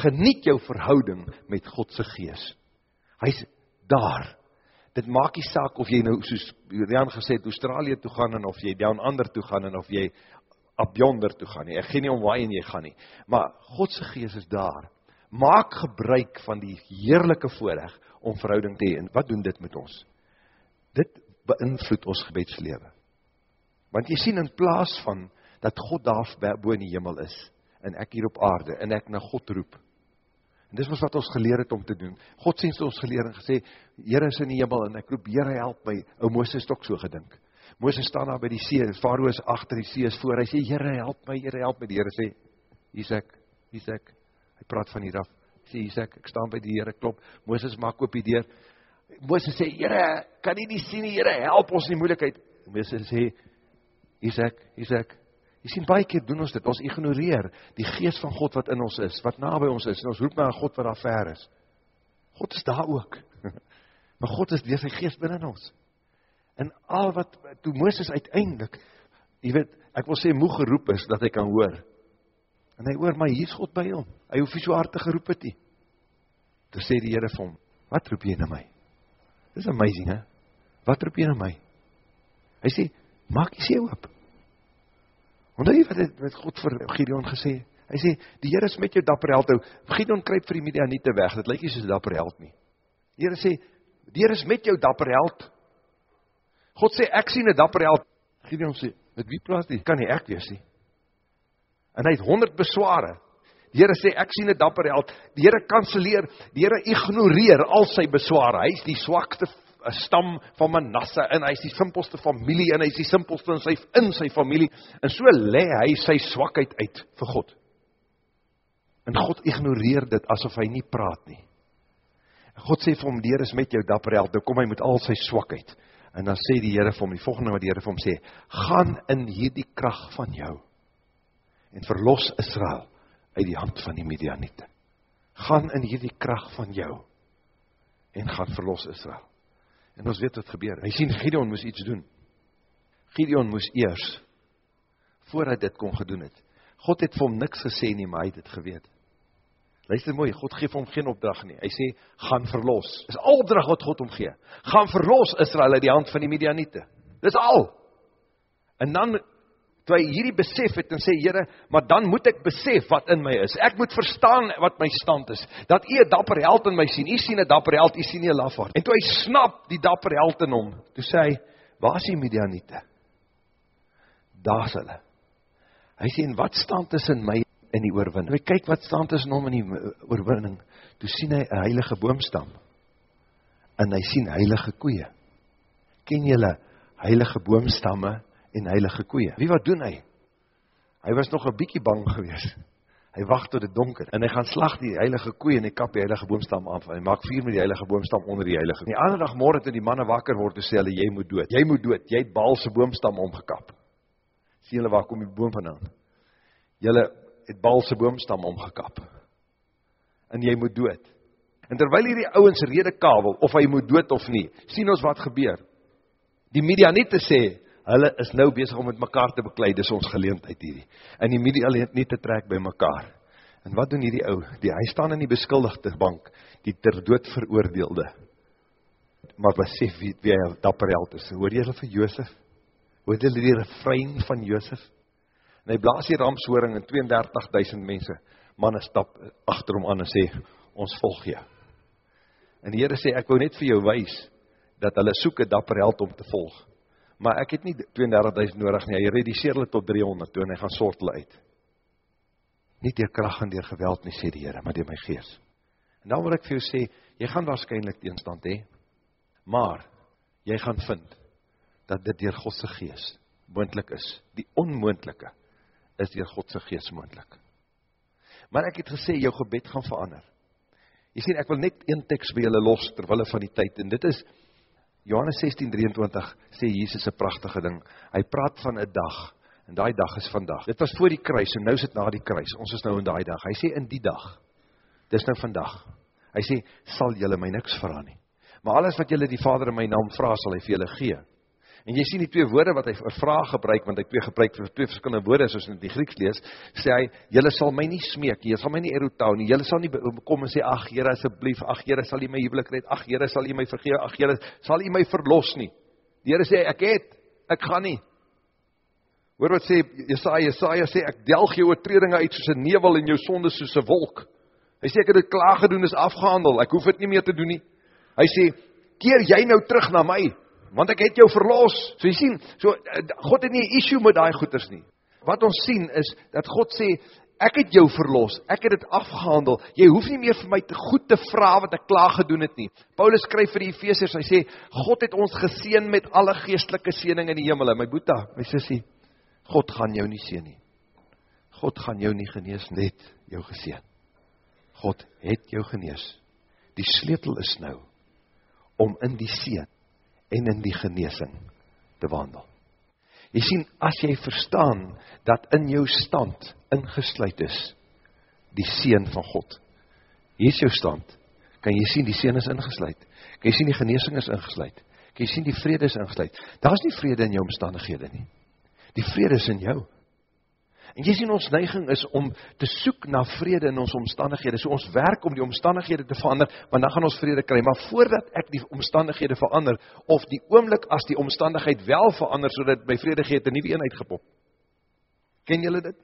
Geniet jou verhouding met God se gees. Hy's daar. Dit maak nie saak of jy nou soos Rian gesê het Australië toe gaan en of jy down ander toe gaan en of jy op yonder toe gaan nie. Ek gee nie om waarheen jy gaan nie. Maar God se gees is daar. Maak gebruik van die heerlike voorreg om verhouding te hê. En wat doen dit met ons? Dit beïnvloed ons gebedslewe. Want jy sien in plaas van dat God daar bo in die hemel is en ek hier op aarde en ek na God roep. En dis wat ons geleer het om te doen. God sien ons geleer en gesê, Here is in die hemel en ek roep, Here help my. Ou Moses het ook so gedink. Moses staan daar by die see, Farao is agter die see is voor. Hy sê, Here help my, Here help my. Die Here sê, Isak, Isak. Hy praat van hier af. Sê Isak, ek staan by die Here klop. Moses maak oop die deur. Moses sê, Here, kan nie nie sien nie, Here, help ons in die moeilikheid. Moses sê, Isak, Isak, Jy sien baie keer doen ons dit. Ons ignoreer die gees van God wat in ons is, wat naby ons is en ons roep na 'n God wat daar ver is. God is daar ook. (laughs) Maar God is deur sy gees binne in ons. En al wat toe Moses uiteindelik, jy weet, ek wil sê moeg geroep is dat hy kan hoor. En hy hoor maar hier's God by hom. Hy hoef nie so hard te geroep het nie. Toe sê die Here vir hom, "Wat roep jy na my?" Dis amazing, hè? Wat roep jy na my? Hy sê, "Maak die see oop." Onthou jy wat het met God vir Gideon gesê? Hy sê, die Here is met jou dapper held. Gideon kruip vir die Midianiete weg. Dit lyk nie soos dapper held nie. Die Here sê, die Here is met jou dapper held. God sê, ek sien 'n dapper held. Gideon sê, met wie praat jy? Kan nie ek wees nie. En hy het 100 besware. Die Here sê, ek sien 'n dapper held. Die Here kanselleer, die Here ignoreer al sy besware. Hy is die swakste stam van Manasse en hy is die simpelste familie en hy is die simpelste in sy in sy familie en so lê hy sy swakheid uit vir God. En God ignoreer dit asof hy nie praat nie. God sê vir hom: "Die Here is met jou dapper held. Nou kom hy met al sy swakheid." En dan sê die Here vir hom die volgende wat die Here vir hom sê: "Gaan in hierdie krag van jou en verlos Israel uit die hand van die Midianiete. Gaan in hierdie krag van jou en gaan verlos Israel." En ons weet wat gebeur. Hy sien Gideon moes iets doen. Gideon moes eers voor hy dit kon gedoen het. God het vir hom niks gesê nie, maar hy het dit geweet. Luister mooi, God gee vir hom geen opdrag nie. Hy sê gaan verlos. Dis al opdrag wat God hom gee. Gaan verlos Israel uit die hand van die Midianiete. Dis al. En dan toe hy hierdie besef het en sê Here, maar dan moet ek besef wat in my is. Ek moet verstaan wat my stand is. Dat U 'n dapper held in my sien. U sien 'n dapper held, U sien nie 'n lafaard. En toe hy snap die dapper held in hom, toe sê hy, "Waar is die Midianiete?" Daar's hulle. Hy sê, "En wat staan tussen my en die oorwinning?" Hy kyk wat staan tussen hom en die oorwinning. Toe sien hy 'n heilige boomstam. En hy sien heilige koeie. Ken julle heilige boomstamme en heilige koeie. Wie wat doen hy? Hy was nog 'n bietjie bang geweest. Hy wag tot dit donker en hy gaan slag die heilige koeie en hy kap die heilige boomstam af. Hy maak vuur met die heilige boomstam onder die heilige. Die ander dag môre toe die manne wakker word, sê hulle jy moet dood. Jy moet dood. Jy het Baal se boomstam omgekap. Sien julle waar kom die boom vandaan? Julle het balse boomstam omgekap. En jy moet dood. En terwyl hierdie ouens rede kabel of hy moet dood of nie, sien ons wat gebeur. Die Midianiete sê, hulle is nou besig om met mekaar te beklei, dis ons geleentheid hierdie. En die Midianiete trek by mekaar. En wat doen hierdie ou? Die hy staan in die beskuldigde bank, die ter dood veroordeelde. Maar besef wie wie hy dapper held is. Hoor jy hulle vir Josef? Hoor jy die refrein van Josef? En hy blaas die ramshoring en 32000 mense manne stap agter hom aan en sê ons volg jou. En die Here sê ek wou net vir jou wys dat hulle soek 'n dapper held om te volg. Maar ek het nie 32000 nodig nie. Hy reduseer hulle tot 300 toe en hy gaan sort hulle uit. Nie deur krag en deur geweld nie sê die Here, maar deur my gees. En dan wil ek vir jou sê, jy gaan waarskynlik teenstand hê. Maar jy gaan vind dat dit deur God se gees moontlik is. Die onmoontlike is deur God se gees moontlik. Maar ek het gesê jou gebed gaan verander. Jy sien, ek wil net een teks by julle los terwille van die tyd en dit is Johannes 16:23 sê Jesus 'n pragtige ding. Hy praat van 'n dag en daai dag is vandag. Dit was voor die kruis en nou is dit na die kruis. Ons is nou in daai dag. Hy sê in die dag. Dis nou vandag. Hy sê sal julle my niks vra nie. Maar alles wat julle die Vader in my naam vra, sal hy vir julle gee. En jy sien die twee woorde wat hy vir vraag gebruik, want hy twee gebruik vir twee verskillende woorde, soos in die Grieks lees, sê hy, julle sal my nie smeek, julle sal my nie erotau nie, julle sal nie kom en sê, ag Here asseblief, ag Here sal U my huwelik red, ag Here sal U my vergewe, ag Here sal U my verlos nie. Die Here sê ek het, ek gaan nie. Hoor wat sê Jesaja, Jesaja sê ek delg jou oortredinge uit soos 'n nevel en jou sondes soos 'n wolk. Hy sê ek het dit klaar gedoen, is afgehandel, ek hoef dit nie meer te doen nie. Hy sê keer jy nou terug na my, want ek het jou verlos. So jy sien, so eh, God het nie 'n issue met daai goeters nie. Wat ons sien is dat God sê ek het jou verlos. Ek het dit afgehandel. Jy hoef nie meer vir my te goed te vra wat ek klaar gedoen het nie. Paulus skryf vir die Efesiërs, hy sê God het ons geseën met alle geestelike seëninge in die hemel. My boetie, my sussie, God gaan jou nie seën nie. God gaan jou nie genees net jou geseën. God het jou genees. Die sleutel is nou om in die seën en in die genesing te wandel. Jy sien, as jy verstaan dat in jou stand ingesluit is die seën van God. Hier is jou stand. Kan jy sien die seën is ingesluit? Kan jy sien die genesing is ingesluit? Kan jy sien die vrede is ingesluit? Daar's nie vrede in jou omstandighede nie. Die vrede is in jou. En jy sien ons neiging is om te soek na vrede in ons omstandighede. So ons werk om die omstandighede te verander, want dan gaan ons vrede kry. Maar voordat ek die omstandighede verander of die oomblik as die omstandigheid wel verander sodat my vrede gee, het 'n nuwe een uitgepop. Ken julle dit?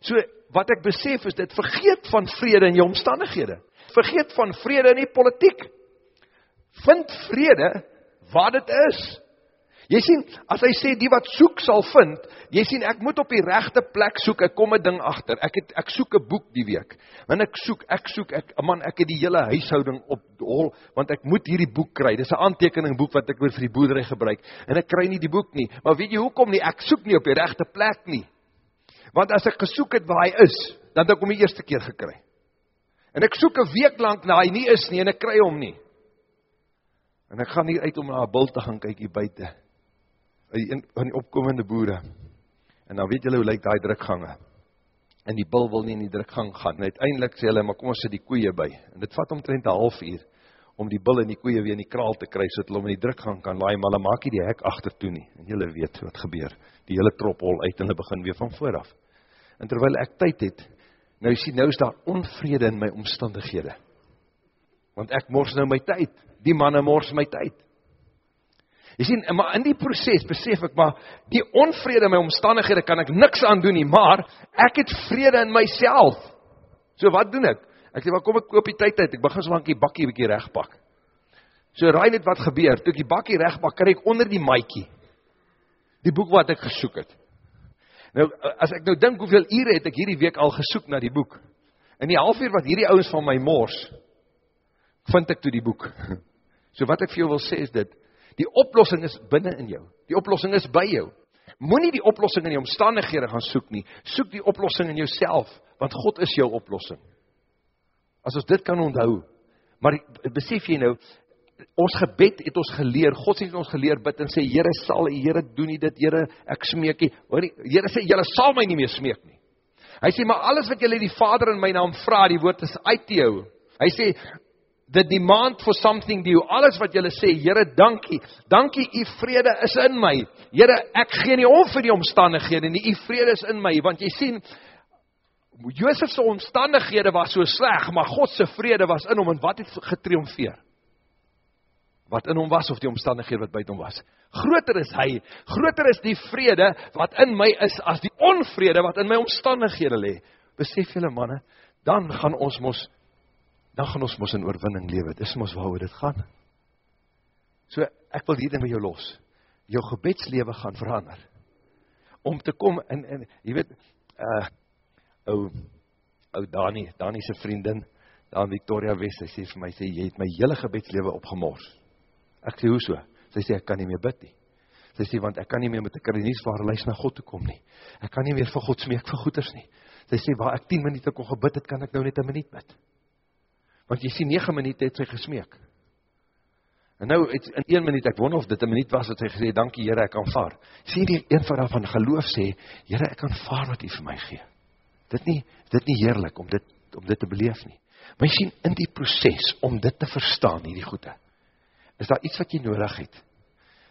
So wat ek besef is dit vergeet van vrede in jou omstandighede. Vergeet van vrede in die politiek. Vind vrede waar dit is. Jy sien, as hy sê die wat soek sal vind, jy sien ek moet op die regte plek soek. Ek kom 'n ding agter. Ek het ek soek 'n boek die week. Want ek soek, ek soek, ek man, ek het die hele huishouding op hol want ek moet hierdie boek kry. Dis 'n aantekeningboek wat ek vir die boerdery gebruik en ek kry nie die boek nie. Maar weet jy hoekom nie? Ek soek nie op die regte plek nie. Want as ek gesoek het waar hy is, dan het ek hom die eerste keer gekry. En ek soek 'n week lank na hy nie is nie en ek kry hom nie. En ek gaan hier uit om na 'n bil te gaan kyk hier buite van die opkomende boere. En dan weet julle hoe lyk daai drukgange. En die bil wil nie in die drukgang gaan. En uiteindelik sê hulle, maar kom ons sit die koeie by. En dit vat omtrent 'n halfuur om die bil en die koeie weer in die kraal te kry sodat hulle om in die drukgang kan laai, maar hulle maak nie die hek agtertoe nie. En julle weet wat gebeur. Die hele trop hol uit en hulle begin weer van voor af. En terwyl ek tyd het, nou sien nou is daar onvrede in my omstandighede. Want ek mors nou my tyd. Die manne mors my tyd. Jy sien, maar in die proses besef ek maar die onvrede in my omstandighede kan ek niks aan doen nie, maar ek het vrede in myself. So wat doen ek? Ek sê, "Maar kom ek koop die tyd uit. Ek begin so lank die bakkie bietjie regpak." So raai net wat gebeur. Toe ek die bakkie regpak, kry ek onder die maatjie die boek wat ek gesoek het. Nou as ek nou dink hoeveel ure het ek hierdie week al gesoek na die boek. In die halfuur wat hierdie ouens van my mors, vind ek toe die boek. (laughs) So wat ek vir jou wil sê is dit, Die oplossing is binne in jou. Die oplossing is by jou. Moenie die oplossing in die omstandighede gaan soek nie. Soek die oplossing in jouself, want God is jou oplossing. As ons dit kan onthou. Maar besef jy nou, ons gebed het ons geleer, God het ons geleer bid en sê Here sal, Here doen nie dit, Here ek smeek nie. Hoor nie, Here sê julle sal my nie meer smeek nie. Hy sê maar alles wat julle die Vader in my naam vra, die woord is uit te jou. Hy sê the demand for something due. Alles wat julle sê, Here, dankie. Dankie u vrede is in my. Here, ek gee nie om vir die omstandighede nie. U vrede is in my want jy sien Josef se omstandighede was so sleg, maar God se vrede was in hom en wat het getriomfeer? Wat in hom was of die omstandighede wat buite hom was? Groter is hy, groter is die vrede wat in my is as die onvrede wat in my omstandighede lê. Besef julle manne, dan gaan ons mos dan gaan ons mos in oorwinning lewe. Dis mos waaroor dit gaan. So ek wil hierdie by jou los. Jou gebedslewe gaan verander. Om te kom in in jy weet uh ou ou Dani, Dani se vriendin daar Victoria West, sy sê vir my sê jy het my hele gebedslewe opgemors. Ek sê hoe so? Sy sê ek kan nie meer bid nie. Sy sê want ek kan nie meer met 'n kredietware lys na God toe kom nie. Ek kan nie meer vir God smeek vir goeders nie. Sy sê waar ek 10 minute kon gebid het, kan ek nou net 'n minuut bid. Want jy sien 9 minute het sy gesmeek. En nou het in 1 minuut, ek wonder of dit 'n minuut was wat sy gesê dankie Here, ek aanvaar. Sien jy een van daarvan geloof sê, Here, ek aanvaar wat U vir my gee. Dit nie dit nie heerlik om dit om dit te beleef nie. Maar jy sien in die proses om dit te verstaan hierdie goeie. Is daar iets wat jy nodig het?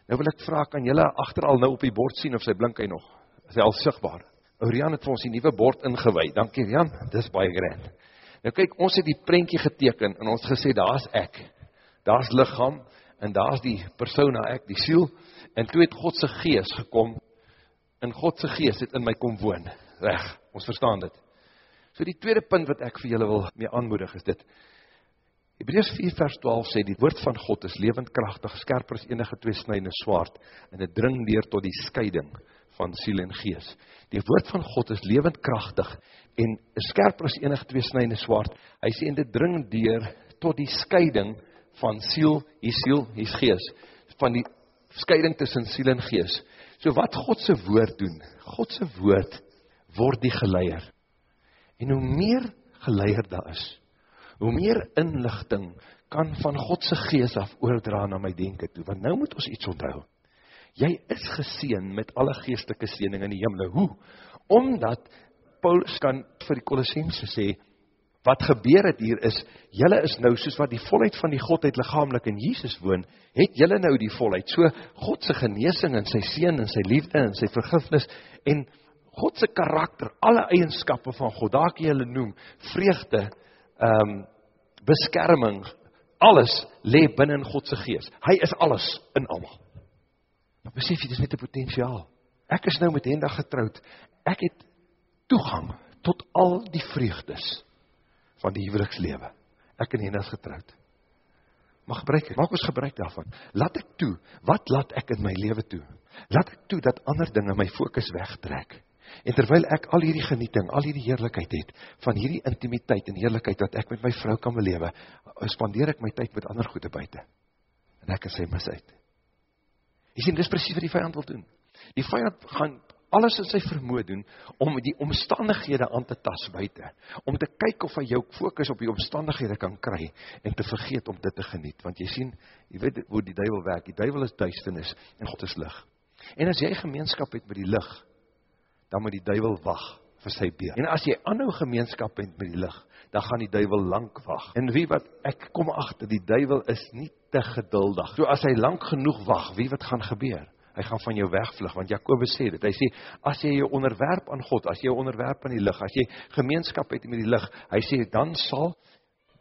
Nou wil ek vra kan julle agteral nou op die bord sien of sy blink hy nog? Is hy al sigbaar? Ou Rian het vir ons die nuwe bord ingewy. Dankie Rian, dis baie grand. Nou kyk, ons het die prentjie geteken en ons gesê daar's ek. Daar's liggaam en daar's die persona ek, die siel. En toe het God se gees gekom en God se gees het in my kom woon. Reg, ons verstaan dit. So die tweede punt wat ek vir julle wil mee aanmoedig is dit. Hebreërs 4 vers 12 sê die woord van God is lewend kragtig, skerper as enige tweesnydende swaard en dit dring deur tot die skeiding van siel en gees. Die woord van God is lewend kragtig en skerper as enige tweesnydende swaard. Hy sê en dit dring deur tot die skeiding van siel, hier siel, hier gees, van die skeiding tussen siel en gees. So wat God se woord doen, God se woord word die geleier. En hoe meer geleier daar is, hoe meer inligting kan van God se gees af oordra na my denke toe. Want nou moet ons iets onthou. Jy is geseën met alle geestelike seëninge in die hemel. Hoe? Omdat Paulus kan vir die Kolossense sê wat gebeur het hier is julle is nou soos wat die volheid van die godheid liggaamlik in Jesus woon, het julle nou die volheid. So God se genesing en sy seën en sy liefde en sy vergifnis en God se karakter, alle eienskappe van God, daar kan jy hulle noem, vreugde, um, beskerming, alles lê binne in God se gees. Hy is alles in almal. Maar besef jy dis net 'n potensiaal. Ek is nou met Henda getroud. Ek het toegang tot al die vreugdes van die huwelikslewe. Ek en Henda is getroud. Maar gebruik ek, maak ons gebruik daarvan. Laat ek toe, wat laat ek in my lewe toe? Laat ek toe dat ander dinge my fokus wegtrek. En terwyl ek al hierdie genieting, al hierdie heerlikheid het van hierdie intimiteit en heerlikheid wat ek met my vrou kan belewe, spandeer ek my tyd met ander goede buite. En ek sê mis uit. Jy sien, dis presies wat die vyand wil doen. Die vyand gaan alles in sy vermoë doen om die omstandighede aan te tas buite, om te kyk of hy jou fokus op die omstandighede kan kry en te vergeet om dit te geniet, want jy sien, jy weet hoe die duiwel werk, die duiwel is duisternis en God is lig. En as jy gemeenskap het met die lig, dan moet die duiwel wag vir sy beer. En as jy aanhou gemeenskap het met die lig, dan gaan die duiwel lank wag. En wie wat ek kom agter, die duiwel is nie te geduldig. So as hy lank genoeg wag, wie wat gaan gebeur? Hy gaan van jou wegvlug, want Jacobus sê dit, hy sê, as jy jou onderwerp aan God, as jy jou onderwerp aan die licht, as jy gemeenskap het met die licht, hy sê, dan sal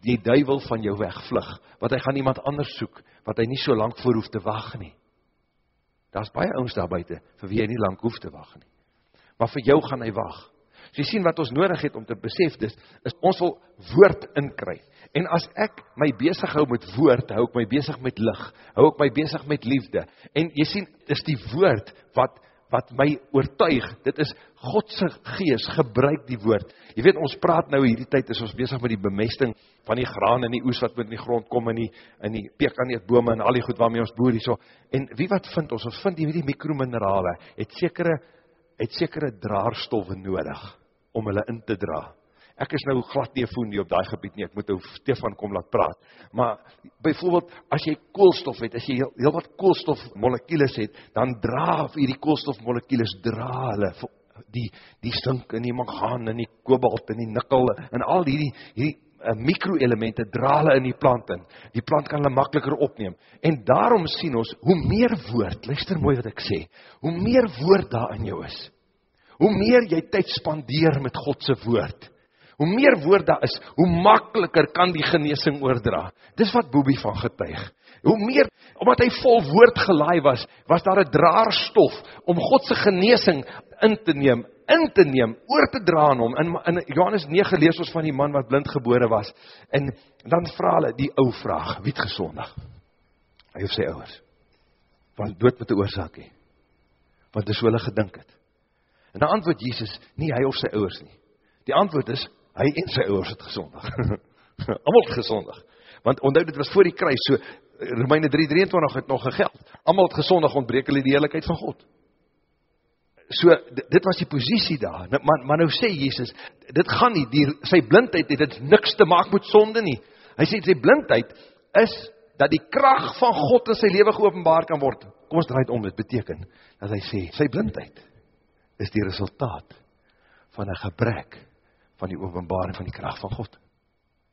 die duivel van jou wegvlug, want hy gaan iemand anders soek, wat hy nie so lang voor hoef te wacht nie. Daar is baie oons daar buiten, vir wie hy nie lang hoef te wacht nie. Maar vir jou gaan hy wacht. So jy sien wat ons nodig het om te besef dis, is ons wil woord inkry. En as ek my besig hou met woord, hou ek my besig met lig, hou ek my besig met liefde. En jy sien, dis die woord wat wat my oortuig. Dit is God se gees gebruik die woord. Jy weet ons praat nou hierdie tyd is ons besig met die bemesting van die graan en die oes wat met in die grond kom in die in die pekaneetbome en al die goed waarmee ons boer hierso. En wie wat vind ons? Ons vind hierdie mikrominerale het sekere het sekere draerstowwe nodig om hulle in te dra. Ek is nou glad nie 'n foendie op daai gebied nie. Ek moet ou Stefan kom laat praat. Maar byvoorbeeld as jy koolstof het, as jy heel, heel wat koolstofmolekules het, dan dra hierdie koolstofmolekules dra hulle die die sink en die mangaan en die kobalt en die nikkel en al hierdie hierdie uh, mikroelemente dra hulle in die plant in. Die plant kan hulle makliker opneem. En daarom sien ons hoe meer woord, luister mooi wat ek sê, hoe meer woord daar in jou is. Hoe meer jy tyd spandeer met God se woord. Hoe meer woord daar is, hoe makliker kan die genesing oordra. Dis wat Boobie van getuig. Hoe meer omdat hy vol woord gelaai was, was daar 'n draerstof om God se genesing in te neem in te neem, oor te dra aan hom. In, in Johannes 9 lees ons van die man wat blind gebore was. En dan vra hulle die ou vraag, wie het gesondig? Hy of sy ouers. Want dood met 'n oorsaak hê. Want dis hoe hulle gedink het. En dan antwoord Jesus, nie hy of sy ouers nie. Die antwoord is hy en sy ouers het gesondig. (laughs) Almal het gesondig. Want onthou dit was voor die kruis, so Romeine 3:23 het nog gegeld. Almal het gesondig ontbreek hulle die heiligheid van God so dit was die posisie daar. Nou, maar maar nou sê Jesus, dit gaan nie die sy blindheid het dit niks te maak met sonde nie. Hy sê sy blindheid is dat die krag van God in sy lewe geopenbaar kan word. Kom ons draai dit om. Dit beteken dat hy sê sy blindheid is die resultaat van 'n gebrek van die openbaring van die krag van God.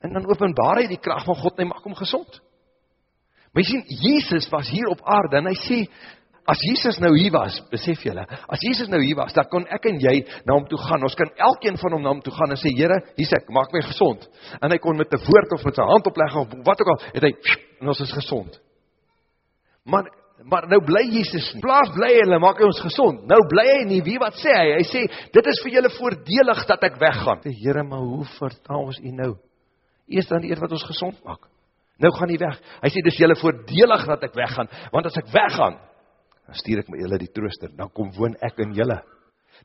En dan openbaar hy die krag van God en hy maak hom gesond. Maar jy sien Jesus was hier op aarde en hy sê As Jesus nou hier was, besef julle, as Jesus nou hier was, dan kon ek en jy na hom toe gaan. Ons kan elkeen van hom na hom toe gaan en sê, Here, hier's ek, maak my gesond. En hy kon met 'n woord of met sy hand opleg of wat ook al, het hy en ons is gesond. Maar maar nou bly Jesus nie. Plaas bly hulle, maak hy ons gesond. Nou bly hy nie. Wie wat sê hy? Hy sê, dit is vir julle voordelig dat ek weggaan. Sê, Here, maar hoe verstaan ons u nou? Eers dan eers wat ons gesond maak. Nou gaan hy weg. Hy sê dis julle voordelig dat ek weggaan, want as ek weggaan, dan stuur ek my julle die trooster, dan kom woon ek in julle.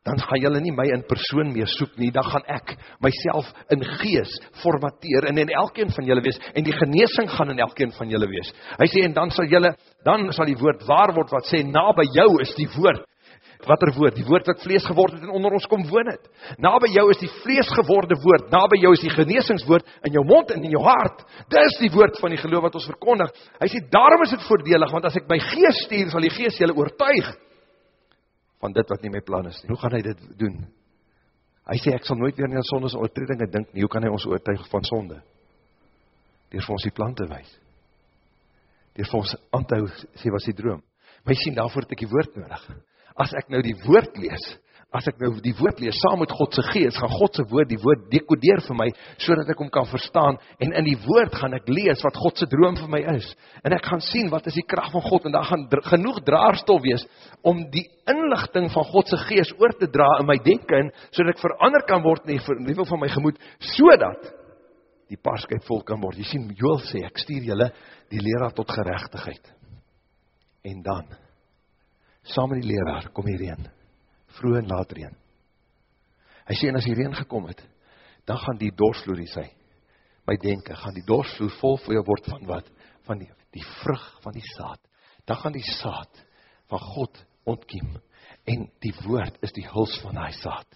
Dan gaan julle nie my in persoon meer soek nie, dan gaan ek myself in gees formateer en in elkeen van julle wees en die genesing gaan in elkeen van julle wees. Hy sê en dan sal julle dan sal die woord waar word wat sê naby jou is die woord watter woord? Die woord wat vlees geword het en onder ons kom woon het. Naby jou is die vlees geworde woord, naby jou is die genesingswoord in jou mond en in jou hart. Dis die woord van die geloof wat ons verkondig. Hy sê daarom is dit voordelig want as ek my gees stuur, sal die gees julle oortuig van dit wat nie my plan is nie. Hoe gaan hy dit doen? Hy sê ek sal nooit weer aan sonde se oortredinge dink nie. Hoe kan hy ons oortuig van sonde? Deur vir ons die plan te wys. Deur vir ons aan te hou sê wat sy droom. My sien daarvoor het ek die woord nodig as ek nou die woord lees, as ek nou die woord lees saam met God se gees, gaan God se woord die woord dekodeer vir my sodat ek hom kan verstaan en in die woord gaan ek lees wat God se droom vir my is. En ek gaan sien wat is die krag van God en daar gaan genoeg draerstof wees om die inligting van God se gees oor te dra in my denke en sodat ek verander kan word in die vernuwing van my gemoed sodat die paarskheid vol kan word. Jy sien Joel sê ek stuur julle die leraar tot geregtigheid. En dan saam met die leraar kom die reën, vroeg en laat reën. Hy sê, en as die reën gekom het, dan gaan die dorsvloer, die sê, my denke, gaan die dorsvloer vol vir jou word van wat? Van die, die vrug van die saad. Dan gaan die saad van God ontkiem, en die woord is die huls van die saad.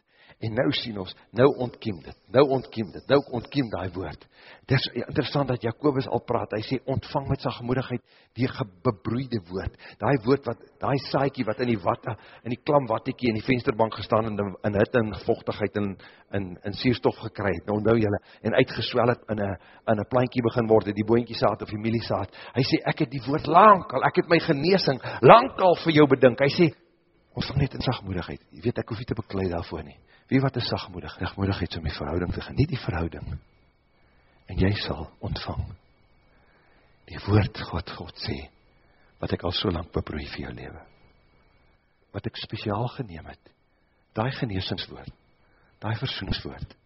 En nou sien ons, nou ontkiem dit, nou ontkiem dit, nou ontkiem die woord. Dit is interessant dat Jacobus al praat, hy sê, ontvang met sy gemoedigheid die gebebroeide woord. Die woord wat, die saaikie wat in die watte, in die klam wattekie in die vensterbank gestaan en in hitte en vochtigheid en in, in sierstof gekry het, nou onthou jylle, en uitgeswel het in een plankie begin word, die boinkie saad of die mielie saad. Hy sê, ek het die woord lang al, ek het my geneesing lang al vir jou bedink. Hy sê, ontvang net in sagmoedigheid. Jy weet, ek hoef nie te beklei daarvoor nie. Wie wat is sagmoedig? Sagmoedigheid om die verhouding te geniet, die verhouding. En jy sal ontvang die woord God God sê wat ek al so lank beproei vir jou lewe. Wat ek spesiaal geneem het. Daai genesingswoord. Daai versoeningswoord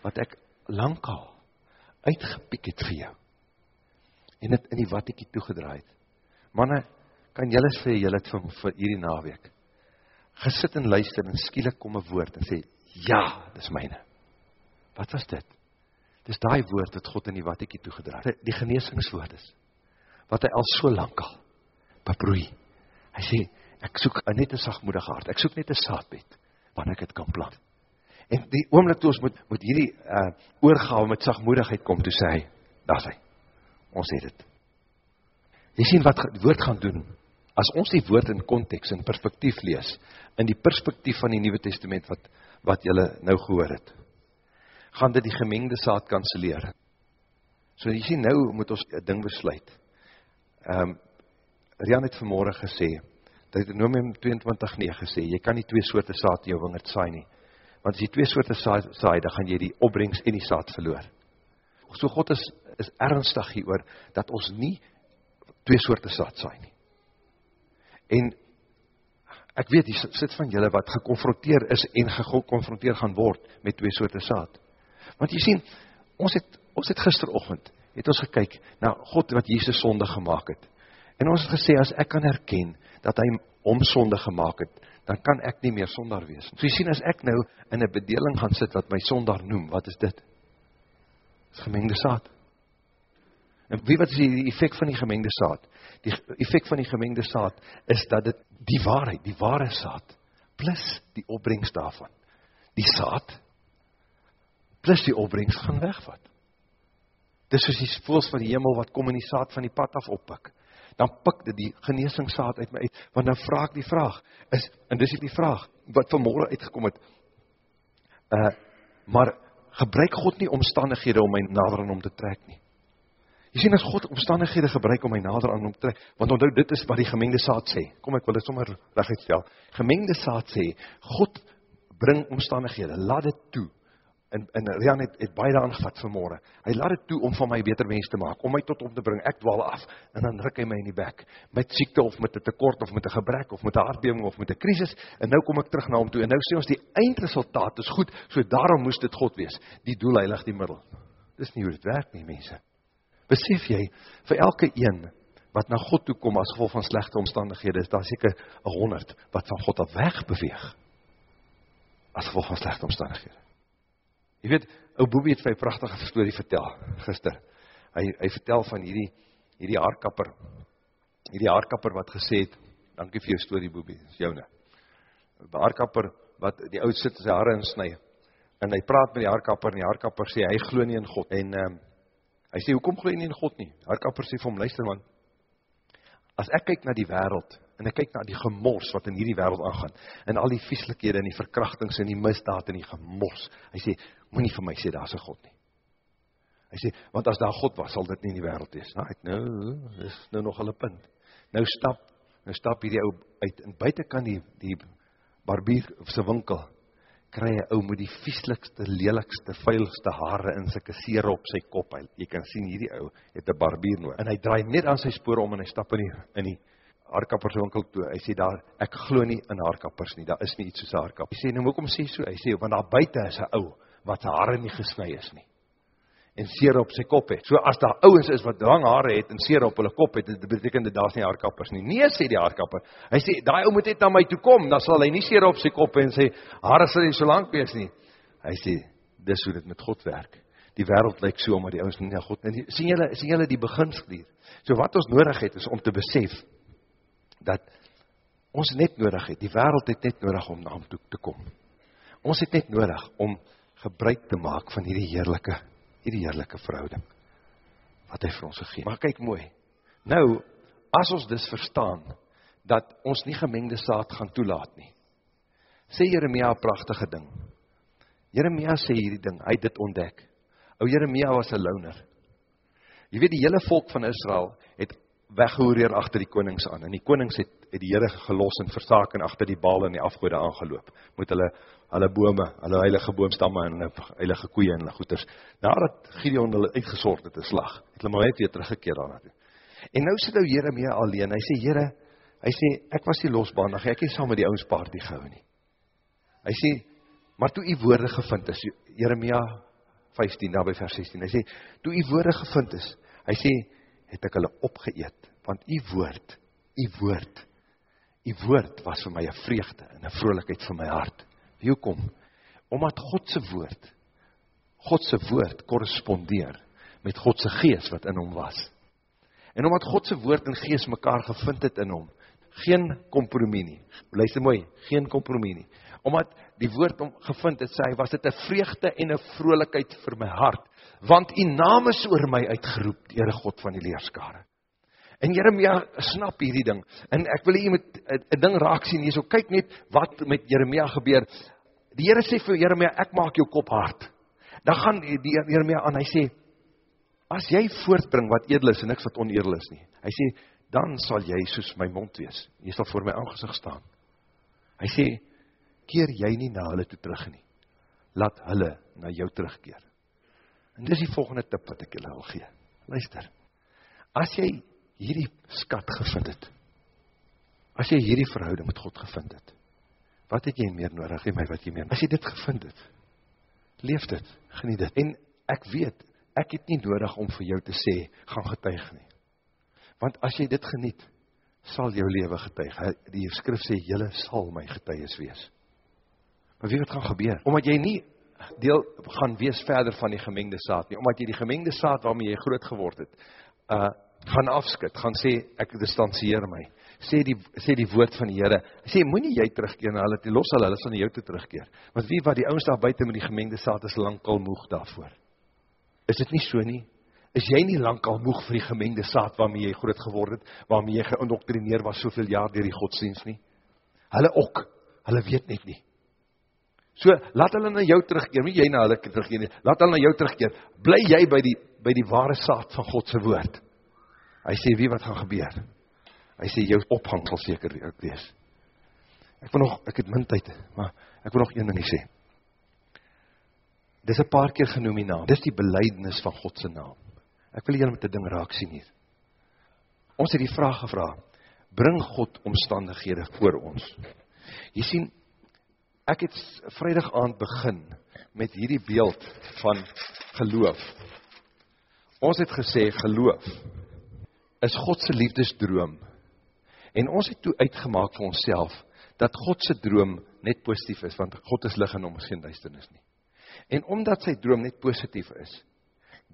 wat ek lankal uitgepiek het vir jou. En dit in die wattetjie toegedraai het. Manne, kan julle sê julle het vir, vir hierdie naweek gesit en luister en skielik kom 'n woord en sê ja, dis myne. Wat was dit? Dis daai woord wat God in die wattetjie toegedra het. Die genesingswoord is wat hy al so lank al beproei. Hy sê ek soek net 'n sagmoedige hart. Ek soek net 'n saadbed wanneer ek dit kan plant. En die oomlik toe ons moet, moet hierdie uh, oorgawe met sagmoedigheid kom, toe sê hy, daar sê, ons het het. Jy sien wat die woord gaan doen, as ons die woord in context, in perspektief lees, in die perspektief van die Nieuwe Testament, wat, wat jylle nou gehoor het, gaan dit die gemengde saad kanseleer. So jy sien, nou moet ons een ding besluit. Um, Rian het vanmorgen gesê, Deuteronomium 22.9 gesê, jy kan nie twee soorte saad in jou wingerd saai nie, want as jy twee soorte saai, saai dan gaan jy die opbrengst en die saad verloor. So God is, is ernstig hier oor, dat ons nie twee soorte saad saai nie. En ek weet, hier sit van julle wat geconfronteer is en geconfronteer gaan word met twee soorte saad. Want jy sien, ons het, ons het gisterochtend, het ons gekyk na God wat Jesus sonde gemaakt het. En ons het gesê, as ek kan herken, dat hy om sonde gemaakt het, dan kan ek nie meer sondaar wees. So jy sien, as ek nou in een bedeling gaan sit, wat my sondaar noem, wat is dit? Dit is gemengde saad. En wie wat is die effect van die gemengde saad? Die effect van die gemengde saad, is dat dit die waarheid, die ware saad, plus die opbrengst daarvan, die saad, plus die opbrengst gaan wegvat. Dis soos die voels van die hemel, wat kom in die saad van die pad af oppik dan pik dit die geneesingssaad uit my uit, want dan vraag ek die vraag, is, en dis die vraag, wat vanmorgen uitgekom het, uh, maar gebruik God nie omstandighede om my nader aan om te trek nie. Jy sien as God omstandighede gebruik om my nader aan om te trek, want onthou dit is wat die gemengde saad sê, kom ek wil dit sommer recht uitstel, gemengde saad sê, God bring omstandighede, laat dit toe, en, en Rian het, het baie daan gevat vanmorgen, hy laat het toe om van my beter mens te maak, om my tot om te bring, ek dwal af, en dan ruk hy my in die bek, met siekte of met een tekort, of met een gebrek, of met een hartbewing, of met een krisis, en nou kom ek terug na hom toe, en nou sê ons die eindresultaat is goed, so daarom moest dit God wees, die doel heilig die middel, dis nie hoe dit werk nie mense, besef jy, vir elke een, wat na God toe kom, as gevolg van slechte omstandighede, is daar seker een honderd, wat van God af weg beweeg, as gevolg van slechte omstandighede, Jy weet, ou Boebie het vir 'n pragtige storie vertel gister. Hy hy vertel van hierdie hierdie haarkapper. Hierdie haarkapper wat gesê het, "Dankie vir jou storie Boebie, dis joune." 'n Haarkapper wat die ou sit sy hare insny. En hy praat met die haarkapper en die haarkapper sê hy glo nie in God en um, hy sê hoekom glo jy nie in God nie? Haarkapper sê vir hom, "Luister man, as ek kyk na die wêreld en ek kyk na die gemors wat in hierdie wêreld aangaan en al die vieslikhede en die verkrachtings en die misdaad en die gemors. Hy sê, moet nie vir my sê, daar is een God nie. Hy sê, want as daar God was, sal dit nie in die wereld wees. Nou, ek, nou, is nou nog een punt. Nou stap, nou stap hierdie ou uit, en buiten kan die, die barbier of sy winkel, kry hy ou met die vieslikste, lelikste, vuilste haare in sy kaseer op sy kop. Hy, jy kan sien, hierdie ou het een barbier nodig. En hy draai net aan sy spoor om en hy stap in die, in die haarkappers winkel toe. Hy sê daar, ek glo nie in haarkappers nie, daar is nie iets soos haarkappers. Hy sê, nou moet ek om sê so, hy sê, want daar buiten is hy ou, wat sy haare nie gesnui is nie. En seer op sy kop het. So as daar ouwens is wat lang haare het en seer op hulle kop het, dit beteken dat daar is nie haarkappers nie. Nee, sê die haarkapper. Hy sê, die ou moet net na my toe kom, dan sal hy nie seer op sy kop en sê, haare sal nie so lang wees nie. Hy sê, dis hoe dit met God werk. Die wereld lyk so, maar die ouwens nie na God. En die, sien, jylle, sien jylle die beginslier? So wat ons nodig het, is om te besef, dat ons net nodig het, die wereld het net nodig om na hom toe te kom. Ons het net nodig om gebruik te maak van hierdie heerlijke, hierdie heerlijke verhouding, wat hy vir ons gegeen. Maar kyk mooi, nou, as ons dus verstaan, dat ons nie gemengde saad gaan toelaat nie, sê Jeremia een prachtige ding. Jeremia sê hierdie ding, hy dit ontdek. O Jeremia was een loner. Jy weet, die hele volk van Israel het weggehoereer achter die konings aan, en die konings het, het die Heere gelos en versaak en achter die bal en die afgoede aangeloop, moet hulle hulle bome, hulle heilige boomstamme en heilige koeie en hulle goeders. Nadat Gideon hulle uitgesort het, een slag, het hulle maar net weer teruggekeer daarna toe. En nou sit nou Jeremia alleen, hy sê, Heere, hy sê, ek was die losbandig, ek het saam met die ouds paardie gehou nie. Hy sê, maar toe die woorde gevind is, Jeremia 15, daar by vers 16, hy sê, toe die woorde gevind is, hy sê, het ek hulle opgeëet, want die woord, die woord, die woord was vir my een vreugde en een vrolijkheid vir my hart. Wie kom? Omdat Godse woord, Godse woord korrespondeer met Godse geest wat in hom was. En omdat Godse woord en geest mekaar gevind het in hom, geen kompromie nie. Luister mooi, geen kompromie nie. Omdat die woord om gevind het, sê hy, was dit 'n vreugde en 'n vrolikheid vir my hart, want u naam is oor my uitgeroep, Here God van die leerskare. En Jeremia snap hierdie ding. En ek wil hier met 'n ding raak sien hierso. Kyk net wat met Jeremia gebeur. Die Here sê vir Jeremia, ek maak jou kop hard. Dan gaan die Jeremia aan, hy sê as jy voortbring wat edel is en niks wat oneerlik is nie. Hy sê dan sal jy soos my mond wees. Jy sal voor my aangesig staan. Hy sê keer jy nie na hulle toe terug nie. Laat hulle na jou terugkeer. En dis die volgende tip wat ek julle wil gee. Luister. As jy hierdie skat gevind het, as jy hierdie verhouding met God gevind het, wat het jy meer nodig, en my wat jy meer, as jy dit gevind het, leef dit, geniet dit, en ek weet, ek het nie nodig om vir jou te sê, gaan getuig nie, want as jy dit geniet, sal jou leven getuig, die skrif sê, jylle sal my getuiges wees, maar weet wat gaan gebeur, omdat jy nie deel gaan wees verder van die gemengde saad nie, omdat jy die gemengde saad waarmee jy groot geword het, uh, gaan afskit, gaan sê, ek distansieer my, sê die, sê die woord van die Heere, sê, moet nie jy terugkeer na hulle, die los hulle, hulle sal jou toe terugkeer, want wie wat die ouders daar buiten met die gemengde saad is lang al moeg daarvoor, is dit nie so nie, is jy nie lang al moeg vir die gemengde saad waarmee jy groot geword het, waarmee jy geindoctrineer was soveel jaar dier die godsdienst nie, hulle ook, hulle weet net nie, so, laat hulle na jou terugkeer, nie jy na hulle terugkeer nie, laat hulle na jou terugkeer, bly jy by die, by die ware saad van Godse woord, Hy sê, wie wat gaan gebeur? Hy sê, jou ophang sal seker wees. Ek wil nog, ek het min tyd, maar ek wil nog een ding sê. Dit is een paar keer genoem die naam. Dit is die beleidnis van Godse naam. Ek wil julle met die ding raak sien hier. Ons het die vraag gevra, bring God omstandighede voor ons. Jy sien, ek het vrijdag aand begin met hierdie beeld van geloof. Ons het gesê geloof is Godse liefdesdroom. En ons het toe uitgemaak vir onsself, dat Godse droom net positief is, want God is lig en om is geen duisternis nie. En omdat sy droom net positief is,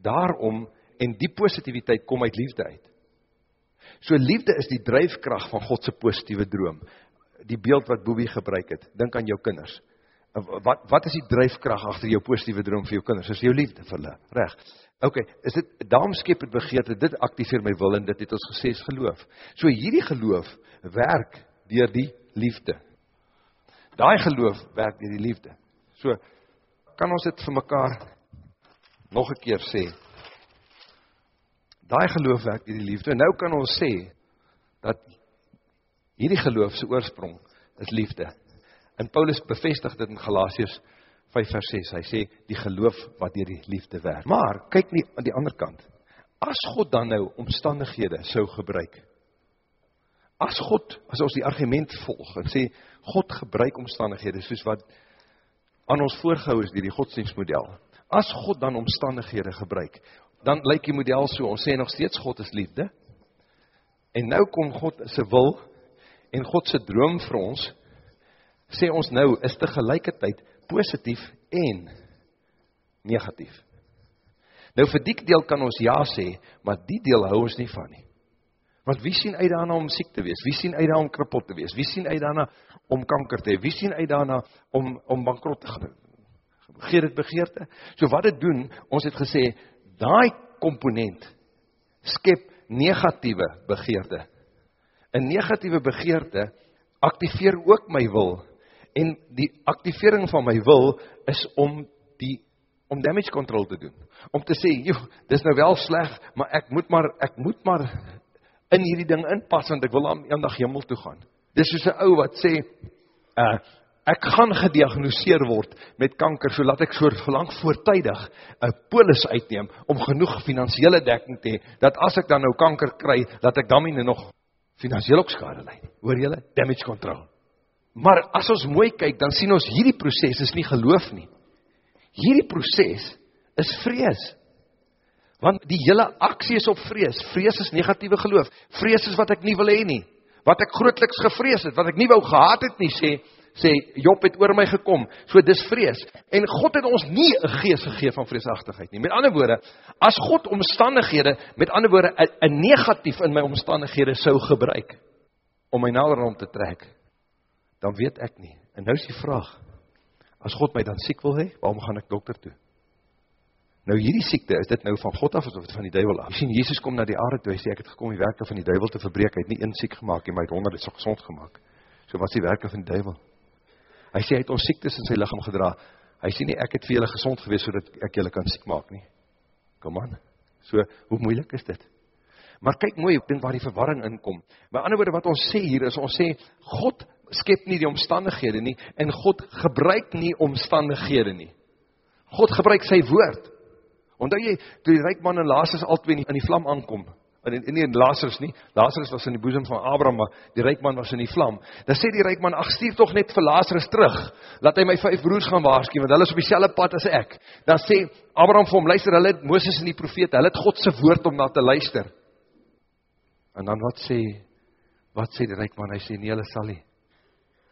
daarom, en die positiviteit kom uit liefde uit. So liefde is die drijfkracht van Godse positieve droom. Die beeld wat Boebie gebruik het, denk aan jou kinders. Wat, wat is die drijfkracht achter jou positieve droom vir jou kinders? Is jou liefde vir hulle, recht. Ok, is dit, daarom skep het begeerte, dit activeer my wil en dit het ons gesê is geloof. So hierdie geloof werk dier die liefde. Daai geloof werk dier die liefde. So, kan ons dit vir mekaar nog een keer sê. Daai geloof werk dier die liefde. En nou kan ons sê, dat hierdie geloof sy oorsprong is liefde. En Paulus bevestig dit in Galatius 5 vers 6, hy sê, die geloof wat dier die liefde werk. Maar, kyk nie aan die ander kant, as God dan nou omstandighede sou gebruik, as God, as ons die argument volg, en sê, God gebruik omstandighede, soos wat aan ons voorgehou is, dier die godsdienstmodel, as God dan omstandighede gebruik, dan lyk die model so, ons sê nog steeds God is liefde, en nou kom God sy wil, en God sy droom vir ons, sê ons nou, is tegelijkertijd positief en negatief. Nou vir die deel kan ons ja sê, maar die deel hou ons nie van nie. Want wie sien uit daarna om siek te wees? Wie sien uit daarna om krapot te wees? Wie sien uit daarna om kanker te hee? Wie sien uit daarna om, om bankrot te gaan? Geer het begeerte? So wat het doen, ons het gesê, daai komponent skep negatieve begeerte. Een negatieve begeerte activeer ook my wil En die activering van my wil is om die om damage control te doen. Om te sê, joh, dis nou wel sleg, maar ek moet maar ek moet maar in hierdie ding inpas want ek wil aan eendag hemel toe gaan. Dis soos 'n ou wat sê, uh, ek gaan gediagnoseer word met kanker sodat ek so lank voortydig 'n polis uitneem om genoeg finansiële dekking te hê dat as ek dan nou kanker kry, dat ek dan nie nog finansiëel ook skade ly nie. Hoor julle? Damage control. Maar as ons mooi kyk, dan sien ons hierdie proces is nie geloof nie. Hierdie proces is vrees. Want die hele aksie is op vrees. Vrees is negatieve geloof. Vrees is wat ek nie wil heen nie. Wat ek grootliks gevrees het, wat ek nie wou gehad het nie, sê, sê Job het oor my gekom. So dis vrees. En God het ons nie een geest gegeef van vreesachtigheid nie. Met ander woorde, as God omstandighede, met ander woorde, een negatief in my omstandighede sou gebruik, om my nader om te trek, dan weet ek nie. En nou is die vraag, as God my dan siek wil hê, waarom gaan ek dokter toe? Nou hierdie siekte, is dit nou van God af of van die duivel af? Jy sien, Jezus kom na die aarde toe, hy sê, ek het gekom die werke van die duivel te verbreek, hy het nie een siek gemaakt, maar hy het honderd is gezond gemaakt. So wat is die werke van die duivel? Hy sê, hy het ons siektes in sy lichaam gedra, hy sê nie, ek het vir julle gezond gewees, so dat ek julle kan siek maak nie. Kom aan, so, hoe moeilik is dit? Maar kyk mooi, ek dink waar die verwarring inkom. By ander woorde, wat ons sê hier is, ons sê, God skep nie die omstandighede nie, en God gebruik nie omstandighede nie. God gebruik sy woord. Onthou jy, toe die rijkman en Lazarus al twee in die vlam aankom, en nie in Lazarus nie, Lazarus was in die boezem van Abraham, maar die rijkman was in die vlam, dan sê die rijkman, ach stuur toch net vir Lazarus terug, laat hy my vijf broers gaan waarskie, want hulle is op die selle pad as ek. Dan sê Abraham vir hom, luister, hulle het Mooses en die profeet, hulle het Godse woord om na te luister. En dan wat sê, wat sê die rijkman, hy sê, nie, hulle sal nie.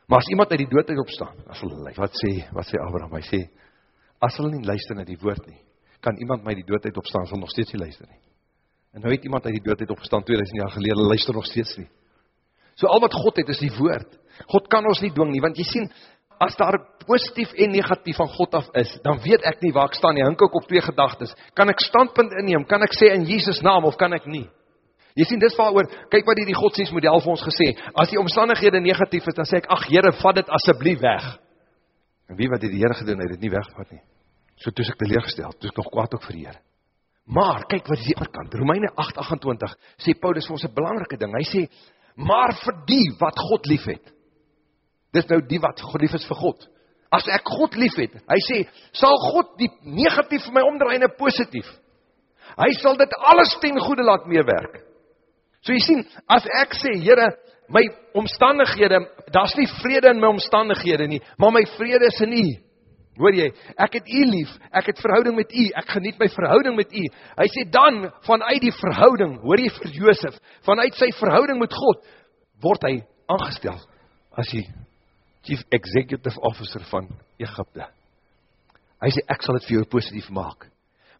Maar as iemand uit die dood uit opstaan, as hulle, wat sê, wat sê Abraham, hy sê, as hulle nie luister na die woord nie, kan iemand my die dood uit opstaan, sal nog steeds nie luister nie. En nou het iemand uit die dood uit opgestaan, 2000 jaar gelede, luister nog steeds nie. So al wat God het, is die woord. God kan ons nie dwing nie, want jy sien, as daar positief en negatief van God af is, dan weet ek nie waar ek staan nie, hink ek op twee gedagtes. Kan ek standpunt inneem, kan ek sê in Jesus naam, of kan ek nie? Jy sien, dis waar oor, kyk wat die, die godsdienstmodel vir ons gesê, as die omstandighede negatief is, dan sê ek, ach Heere, vat dit asseblief weg. En wie wat het die Heere gedoen, hy het dit nie weggevat nie. So toes ek teleergesteld, toes ek nog kwaad ook vir die Heere. Maar, kyk wat is die kant, Romeine 8:28 sê Paulus vir ons 'n belangrike ding. Hy sê, maar vir die wat God liefhet. Dis nou die wat God lief is vir God. As ek God liefhet, hy sê, sal God die negatief vir my omdraai na positief. Hy sal dit alles ten goeie laat meewerk. So jy sien, as ek sê, Here, my omstandighede, daar's nie vrede in my omstandighede nie, maar my vrede is in U. Hoor jy, ek het U lief, ek het verhouding met U, ek geniet my verhouding met U. Hy sê dan vanuit die verhouding, hoor jy vir Josef, vanuit sy verhouding met God word hy aangestel as die chief executive officer van Egipte. Hy sê ek sal dit vir jou positief maak.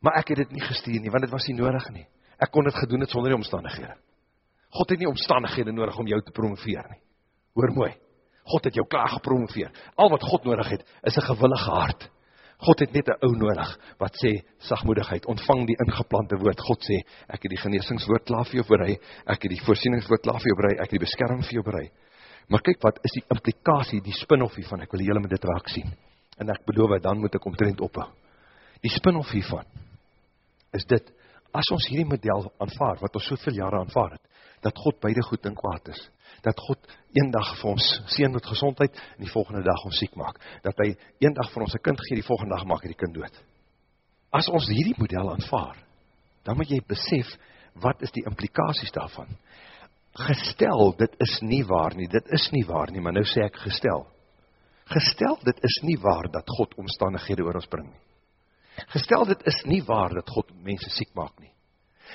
Maar ek het dit nie gestuur nie, want dit was nie nodig nie. Ek kon dit gedoen het sonder die omstandighede. God het nie omstandighede nodig om jou te promoveer nie. Hoor mooi. God het jou klaar gepromoveer. Al wat God nodig het, is 'n gewillige hart. God het net 'n ou nodig wat sê sagmoedigheid, ontvang die ingeplante woord. God sê, ek het die genesingswoord klaar vir jou berei, ek het die voorsieningswoord klaar vir jou berei, ek het die beskerming vir jou berei. Maar kyk wat is die implikasie, die spin-off hiervan. Ek wil julle met dit raak sien. En ek beloof dan moet ek omtrent ophou. Die spin-off hiervan is dit as ons hierdie model aanvaar wat ons soveel jare aanvaar het, dat God beide goed en kwaad is dat God een dag vir ons seën met gezondheid, en die volgende dag ons siek maak. Dat hy een dag vir ons een kind gee, die volgende dag maak hy die kind dood. As ons hierdie model aanvaar, dan moet jy besef, wat is die implikaties daarvan? Gestel, dit is nie waar nie, dit is nie waar nie, maar nou sê ek gestel. Gestel, dit is nie waar dat God omstandighede oor ons bring nie. Gestel, dit is nie waar dat God mense siek maak nie.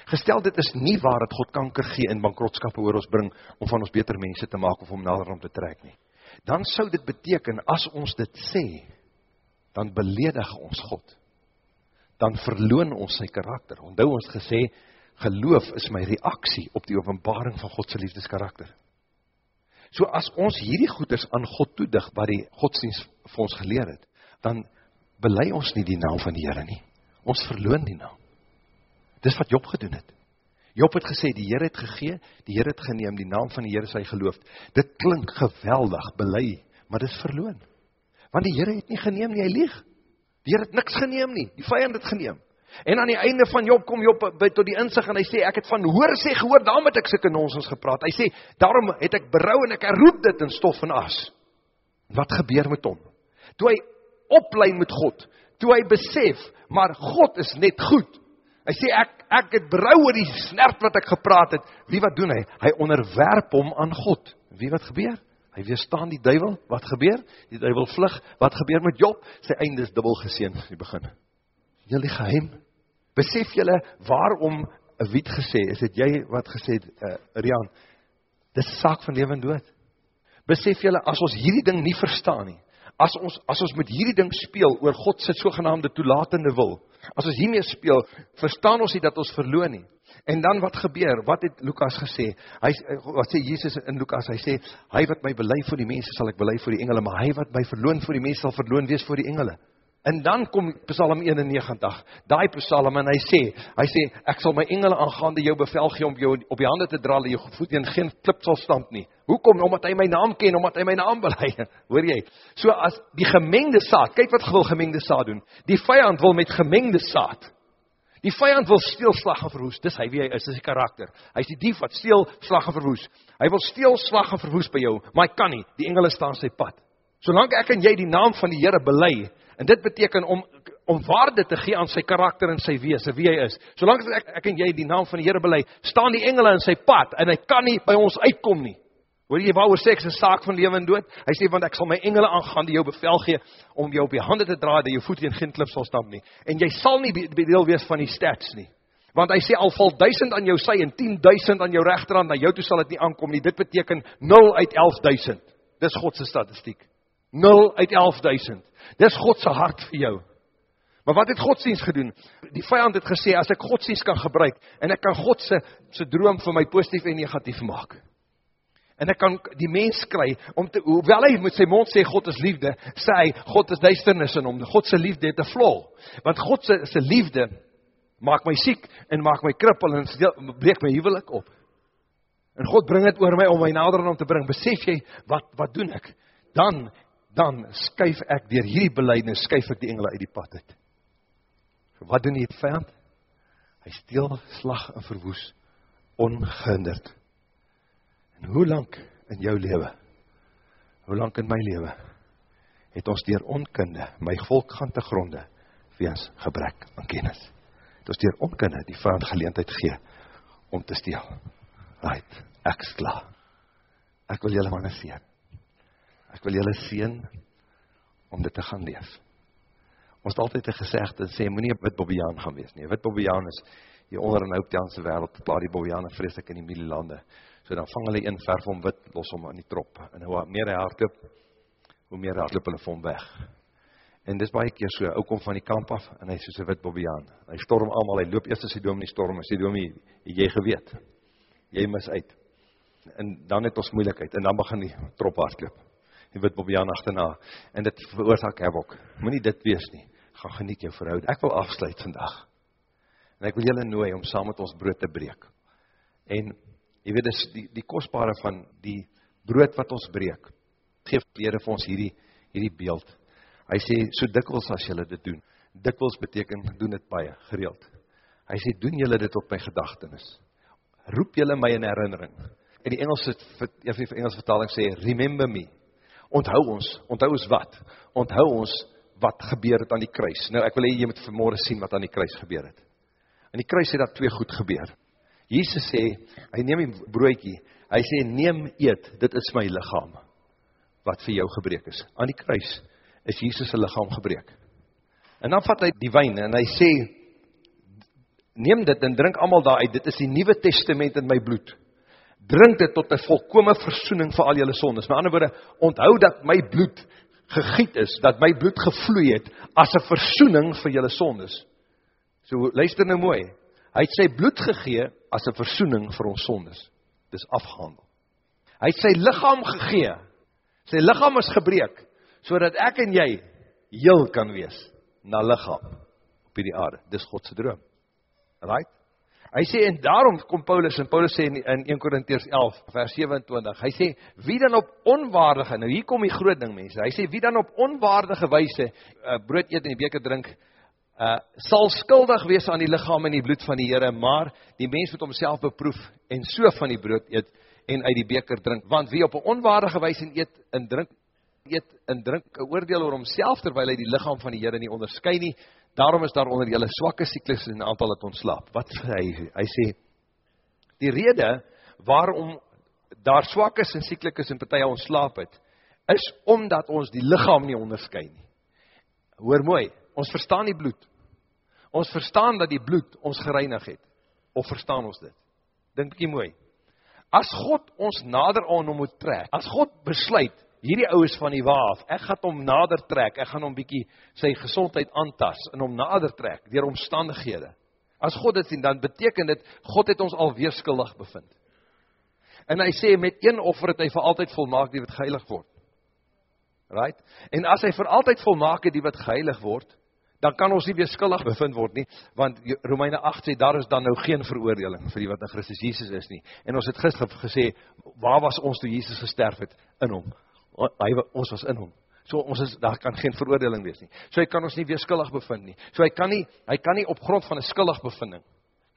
Gestel dit is nie waar dat God kanker gee en bankrotskappe oor ons bring om van ons beter mense te maak of om nader om te trek nie. Dan sou dit beteken as ons dit sê, dan beledig ons God. Dan verloon ons sy karakter. Onthou ons gesê, geloof is my reaksie op die openbaring van God se liefdeskarakter. So as ons hierdie goeders aan God toedig wat die godsdienst vir ons geleer het, dan belei ons nie die naam van die Here nie. Ons verloon die naam. Dis wat Job gedoen het. Job het gesê, die Heer het gegee, die Heer het geneem, die naam van die Heer is hy geloof. Dit klink geweldig, belei, maar dit is verloon. Want die Heer het nie geneem nie, hy lieg. Die Heer het niks geneem nie, die vijand het geneem. En aan die einde van Job kom Job by tot die inzicht en hy sê, ek het van hoor sê gehoor, daarom het ek sikke nonsens gepraat. Hy sê, daarom het ek berouw en ek herroep dit in stof en as. Wat gebeur met hom? Toe hy oplein met God, toe hy besef, maar God is net goed, Hy sê ek ek het berou oor die snert wat ek gepraat het. Wie wat doen hy? Hy onderwerp hom aan God. Wie wat gebeur? Hy weerstaan die duiwel. Wat gebeur? Die duiwel vlug. Wat gebeur met Job? Sy einde is dubbel geseën in die begin. Julle geheim. Besef julle waarom 'n wit gesê? Is dit jy wat gesê het, uh, Rian? Dis saak van lewe en dood. Besef julle as ons hierdie ding nie verstaan nie, as ons as ons met hierdie ding speel oor God se sogenaamde toelatende wil, as ons hiermee speel, verstaan ons nie dat ons verloon nie. En dan wat gebeur? Wat het Lukas gesê? Hy wat sê Jesus in Lukas? Hy sê hy wat my bely vir die mense sal ek bely vir die engele, maar hy wat my verloon vir die mense sal verloon wees vir die engele. En dan kom Psalm 91, daai Psalm en hy sê, hy sê ek sal my engele aangaande jou bevel gee om jou op die hande te dra dat jou voet in geen klip sal stamp nie. Hoekom? Omdat hy my naam ken, omdat hy my naam bely. (laughs) Hoor jy? So as die gemengde saad, kyk wat wil gemengde saad doen. Die vyand wil met gemengde saad Die vyand wil steel, slag en verwoes. Dis hy wie hy is, dis sy karakter. Hy's die dief wat steel, slag en verwoes. Hy wil steel, slag en verwoes by jou, maar hy kan nie. Die engele staan sy pad. Solank ek en jy die naam van die Here bely, En dit beteken om om waarde te gee aan sy karakter en sy wese, wie hy is. Solank as ek ek en jy die naam van die Here bely, staan die engele in sy pad en hy kan nie by ons uitkom nie. Hoor jy waaroor sê ek 'n saak van lewe en dood? Hy sê want ek sal my engele aangaan die jou bevel gee om jou op die hande te dra dat jou voet teen geen klip sal stamp nie. En jy sal nie deel wees van die stats nie. Want hy sê al val 1000 aan jou sy en 10000 aan jou regterhand, na jou toe sal dit nie aankom nie. Dit beteken 0 uit 11000. Dis God se statistiek. 0 uit 11000. Dis God se hart vir jou. Maar wat het godsdiens gedoen? Die vyand het gesê as ek godsdiens kan gebruik en ek kan God se se droom vir my positief en negatief maak. En ek kan die mens kry om te hoewel hy met sy mond sê God is liefde, sê hy God is duisternis in hom. God se liefde het 'n flaw. Want God se se liefde maak my siek en maak my krippel en breek my huwelik op. En God bring dit oor my om my nader aan hom te bring. Besef jy wat wat doen ek? Dan dan skuif ek deur hierdie belydenis skuif ek die engele uit die pad uit. Wat doen die vyand? Hy steel, slag en verwoes ongehinderd. En hoe lank in jou lewe? Hoe lank in my lewe het ons deur onkunde my volk gaan te gronde weens gebrek aan kennis. Het ons deur onkunde die vyand geleentheid gee om te steel. Right, ek's klaar. Ek wil julle manne seën. Ek wil julle seën om dit te gaan leef. Ons het altyd 'n gesegde sê moenie 'n wit bobbejaan gaan wees nie. Wit bobbejaan is hier onder in Hooptown se wêreld, plaas die bobbejane vreeslik in die mielielande. So dan vang hulle een verf hom wit, los hom in die trop en hoe meer hy hardloop, hoe meer hardloop hulle vir hom weg. En dis baie keer so, ou kom van die kamp af en hy soos 'n wit bobbejaan. Hy storm almal, hy loop eers as die dominee storm, as die dominee jy geweet. Jy mis uit. En dan het ons moeilikheid en dan begin die trop hardloop die wit bobbejaan agterna en dit veroorsaak havoc. Moenie dit wees nie. Gaan geniet jou verhouding. Ek wil afsluit vandag. En ek wil julle nooi om saam met ons brood te breek. En jy weet dis die die kosbare van die brood wat ons breek. Geef die Here vir ons hierdie hierdie beeld. Hy sê so dikwels as julle dit doen. Dikwels beteken doen dit baie gereeld. Hy sê doen julle dit op my gedagtenis. Roep julle my in herinnering. In die Engelse Engelse vertaling sê remember me onthou ons, onthou ons wat? Onthou ons wat gebeur het aan die kruis. Nou ek wil hê jy moet vanmôre sien wat aan die kruis gebeur het. Aan die kruis het daar twee goed gebeur. Jesus sê, hy neem die broodjie. Hy sê neem eet, dit is my liggaam wat vir jou gebreek is. Aan die kruis is Jesus se liggaam gebreek. En dan vat hy die wyn en hy sê neem dit en drink almal daaruit. Dit is die Nuwe Testament in my bloed drink dit tot 'n volkomme verzoening vir al julle sondes. Met ander woorde, onthou dat my bloed gegiet is, dat my bloed gevloei het as 'n verzoening vir julle sondes. So luister nou mooi. Hy het sy bloed gegee as 'n verzoening vir ons sondes. Dis afgehandel. Hy het sy liggaam gegee. Sy liggaam is gebreek sodat ek en jy heel kan wees na liggaam op hierdie aarde. Dis God se droom. Right? Hy sê en daarom kom Paulus en Paulus sê in 1 Korintiërs 11 vers 27. Hy sê wie dan op onwaardige nou hier kom die groot ding mense. Hy sê wie dan op onwaardige wyse uh, brood eet en die beker drink uh sal skuldig wees aan die liggaam en die bloed van die Here, maar die mens moet homself beproef en so van die brood eet en uit die beker drink, want wie op 'n onwaardige wyse eet en drink eet en drink 'n oordeel oor homself terwyl hy die liggaam van die Here nie onderskei nie Daarom is daar onder julle swakke siklus en aantal het ontslaap. Wat sê hy? Hy sê die rede waarom daar swak is en sieklik is en party ontslaap het, is omdat ons die liggaam nie onderskei nie. Hoor mooi, ons verstaan die bloed. Ons verstaan dat die bloed ons gereinig het. Of verstaan ons dit? Dink bietjie mooi. As God ons nader aan hom moet trek, as God besluit hierdie ou is van die waaf, ek gaan hom nader trek, ek gaan hom bietjie sy gesondheid aantas en hom nader trek deur omstandighede. As God dit sien, dan beteken dit, God het ons alweer skuldig bevind. En hy sê, met een offer het hy vir altyd volmaak die wat geheilig word. Right? En as hy vir altyd volmaak het die wat geheilig word, dan kan ons nie weer skuldig bevind word nie, want Romeine 8 sê, daar is dan nou geen veroordeling vir die wat in Christus Jesus is nie. En ons het gister gesê, waar was ons toe Jesus gesterf het? In hom. Hy, ons was in hom. So ons is daar kan geen veroordeling wees nie. So hy kan ons nie weer skuldig bevind nie. So hy kan nie hy kan nie op grond van 'n skuldig bevinding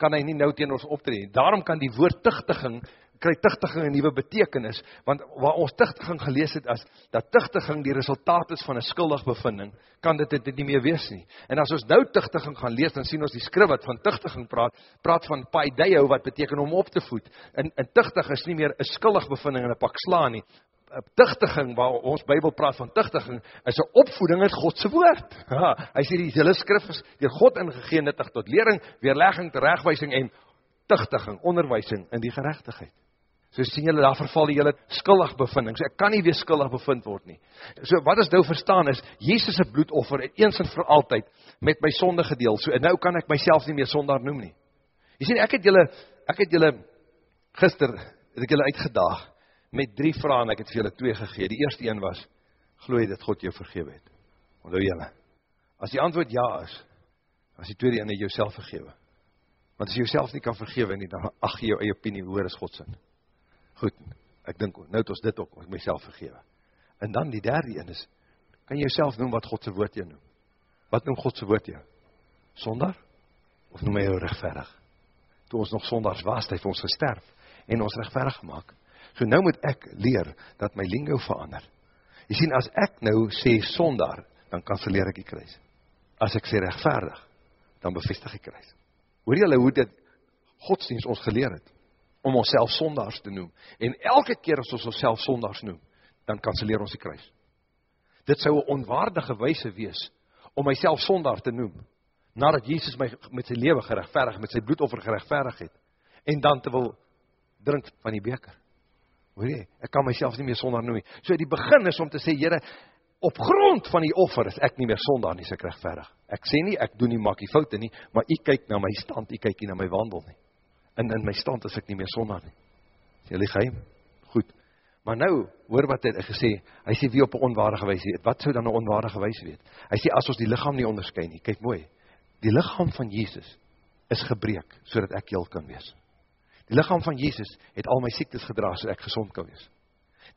kan hy nie nou teen ons optree nie. Daarom kan die woord tugtiging kry tugtiging 'n nuwe betekenis want waar ons tugtiging gelees het as dat tugtiging die resultaat is van 'n skuldig bevinding, kan dit dit nie meer wees nie. En as ons nou tugtiging gaan lees, dan sien ons die skrif wat van tugtiging praat, praat van paideio wat beteken om op te voed. En in tugtig is nie meer 'n skuldig bevinding in 'n pak slaan nie, tigtiging waar ons Bybel praat van tigtiging is 'n opvoeding uit God se woord. (laughs) Ja, hy sê die hele skrif is deur God ingegee nuttig tot lering, weerlegging, teregwysing en tigtiging, onderwysing in die geregtigheid. So sien julle daar verval die hele skuldig bevinding. So ek kan nie weer skuldig bevind word nie. So wat ons nou verstaan is Jesus se bloedoffer het eens en vir altyd met my sonde gedeel. So nou kan ek myself nie meer sondaar noem nie. Jy sien ek het julle ek het julle gister het ek julle uitgedaag met drie vrae en ek het vir julle twee gegee. Die eerste een was, glo jy dat God jou vergewe het? Onthou julle? As die antwoord ja is, as die tweede een het jouself vergewe. Want as jy jouself nie kan vergewe nie, dan ag jy jou eie opinie hoor is God se. Goed, ek dink nou het ons dit ook, ons myself vergewe. En dan die derde een is, kan jy jouself noem wat God se woord jou noem? Wat noem God se woord jou? Sondaar? Of noem hy jou regverdig? Toe ons nog sondaars was, het hy vir ons gesterf en ons regverdig gemaak. So nou moet ek leer dat my lingo verander. Jy sien, as ek nou sê sondaar, dan kanseleer ek die kruis. As ek sê rechtvaardig, dan bevestig die kruis. Hoor jy hoe dit godsdienst ons geleer het, om ons self sondaars te noem. En elke keer as ons ons self sondaars noem, dan kanseleer ons die kruis. Dit sou een onwaardige wijse wees, om myself sondaar te noem, nadat Jesus my met sy leven gerechtvaardig, met sy bloedoffer gerechtvaardig het, en dan te wil drink van die beker. Hoor jy, ek kan myself nie meer sondaar noem nie. So die begin is om te sê, Here, op grond van die offer is ek nie meer sondaar nie, ek regverdig. Ek sê nie ek doen nie maak die foute nie, maar u kyk na my stand, u kyk nie na my wandel nie. En in my stand is ek nie meer sondaar nie. Is jy geheim? Goed. Maar nou, hoor wat hy gesê, hy sê wie op 'n onwaardige wyse weet. Wat sou dan 'n onwaardige wyse weet? Hy sê as ons die liggaam nie onderskei nie, kyk mooi. Die liggaam van Jesus is gebreek sodat ek heel kan wees. Die lichaam van Jezus het al my siektes gedra, so ek gezond kan wees.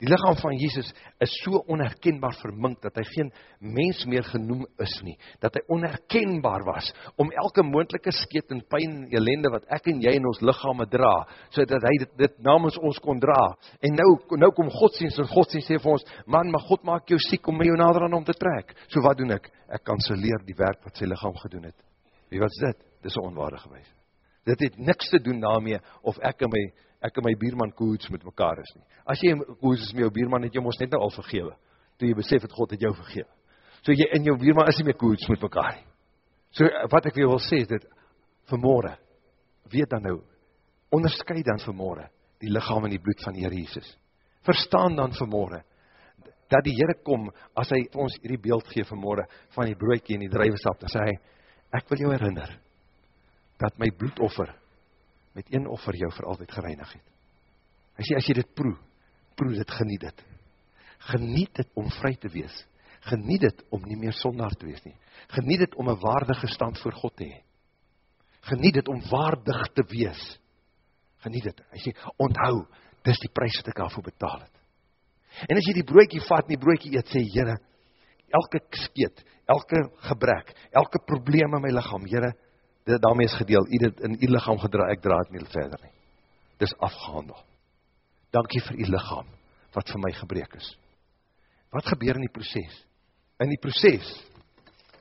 Die lichaam van Jezus is so onherkenbaar vermink, dat hy geen mens meer genoem is nie, dat hy onherkenbaar was, om elke moendelike skeet en pijn en ellende, wat ek en jy in ons lichaam dra, so dat hy dit, dit namens ons kon dra, en nou, nou kom godsdienst, en godsdienst sê vir ons, man, maar God maak jou siek, om my jou nader aan om te trek, so wat doen ek? Ek kanseleer die werk wat sy lichaam gedoen het. Wie wat is dit? Dit is onwaardig geweest dit het niks te doen daarmee of ek en my ek en my buurman koets met mekaar is nie. As jy koets is met jou buurman het jy mos net nou al vergewe. Toe jy besef het God het jou vergewe. So jy in jou buurman is nie meer koets met mekaar nie. So wat ek wil sê is dit vanmôre weet dan nou onderskei dan vanmôre die liggaam en die bloed van Here Jesus. Verstaan dan vanmôre dat die Here kom as hy ons hierdie beeld gee vanmôre van die broodjie en die druiwesap dan sê hy ek wil jou herinner dat my bloedoffer met een offer jou vir altyd gereinig het. Hy sê, as jy dit proe, proe dit, geniet dit. Geniet dit om vry te wees. Geniet dit om nie meer sondaar te wees nie. Geniet dit om een waardige stand voor God te hee. Geniet dit om waardig te wees. Geniet dit. Hy sê, onthou, dis die prijs wat ek al voor betaal het. En as jy die broekie vat en die broekie eet, sê, jyre, elke skeet, elke gebrek, elke probleem in my lichaam, jyre, dit daarmee is gedeel, u dit in u lichaam gedra, ek dra het nie verder nie. Dis afgehandel. Dankie vir u lichaam, wat vir my gebreek is. Wat gebeur in die proces? In die proces,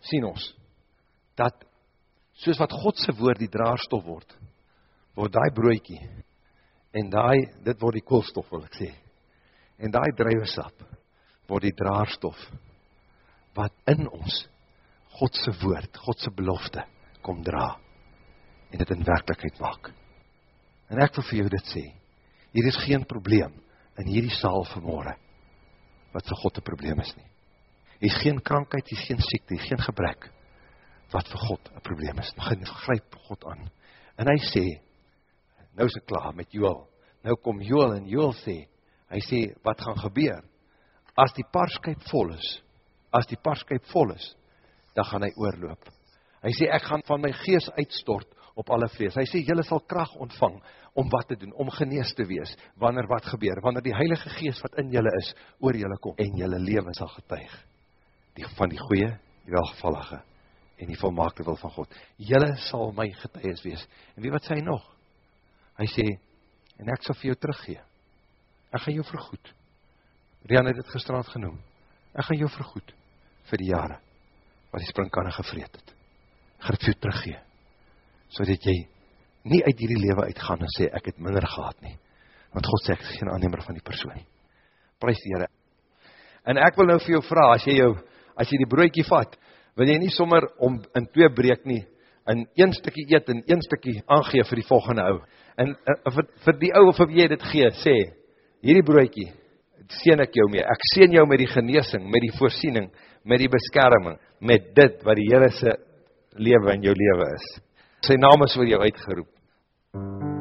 sien ons, dat, soos wat Godse woord die draarstof word, word die broekie, en die, dit word die koolstof, wil ek sê, en die druivesap, word die draarstof, wat in ons, Godse woord, Godse belofte, kom dra en dit in werkelijkheid maak. En ek wil vir jou dit sê, hier is geen probleem in hierdie saal vanmorgen wat vir God een probleem is nie. Hier is geen krankheid, hier is geen siekte, hier is geen gebrek wat vir God een probleem is. Begin grijp God aan. En hy sê, nou is ek klaar met Joel. Nou kom Joel en Joel sê, hy sê, wat gaan gebeur? As die parskuip vol is, as die parskuip vol is, dan gaan hy oorloop. Hy sê, ek gaan van my gees uitstort op alle vlees. Hy sê, jylle sal kracht ontvang om wat te doen, om genees te wees, wanneer wat gebeur, wanneer die heilige gees wat in jylle is, oor jylle kom, en jylle leven sal getuig. Die, van die goeie, die welgevallige, en die volmaakte wil van God. Jylle sal my getuies wees. En wie wat sê hy nog? Hy sê, en ek sal vir jou teruggee. Ek gaan jou vergoed. Rian het het gisterand genoem. Ek gaan jou vergoed vir die jare wat die springkanne gevreed het. Gaan het vir jou teruggee. So dat jy nie uit hierdie lewe uitgaan en sê, ek het minder gehad nie. Want God sê, ek is geen aannemer van die persoon nie. Prijs die Heere. En ek wil nou vir jou vraag, as jy, jou, as jy die broekie vat, wil jy nie sommer om in twee breek nie, in een stukkie eet en een stukkie aangeef vir die volgende ou. En uh, vir, vir die ou of vir jy dit gee, sê, hierdie broekie, sien ek jou mee, ek sien jou met die geneesing, met die voorsiening, met die beskerming, met dit wat die Heere se lewe in jou lewe is. Sy naam is vir jou uitgeroep.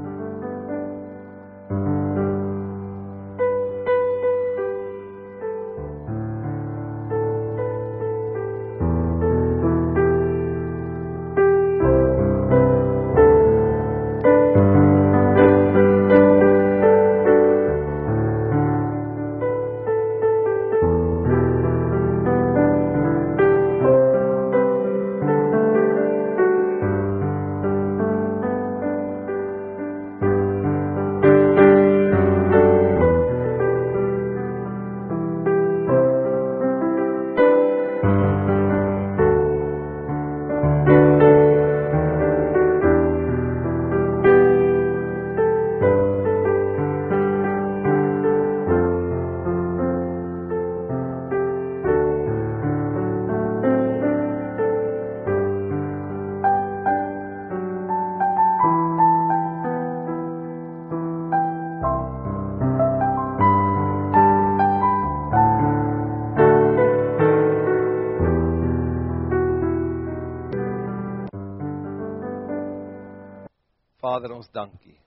Ons dankie.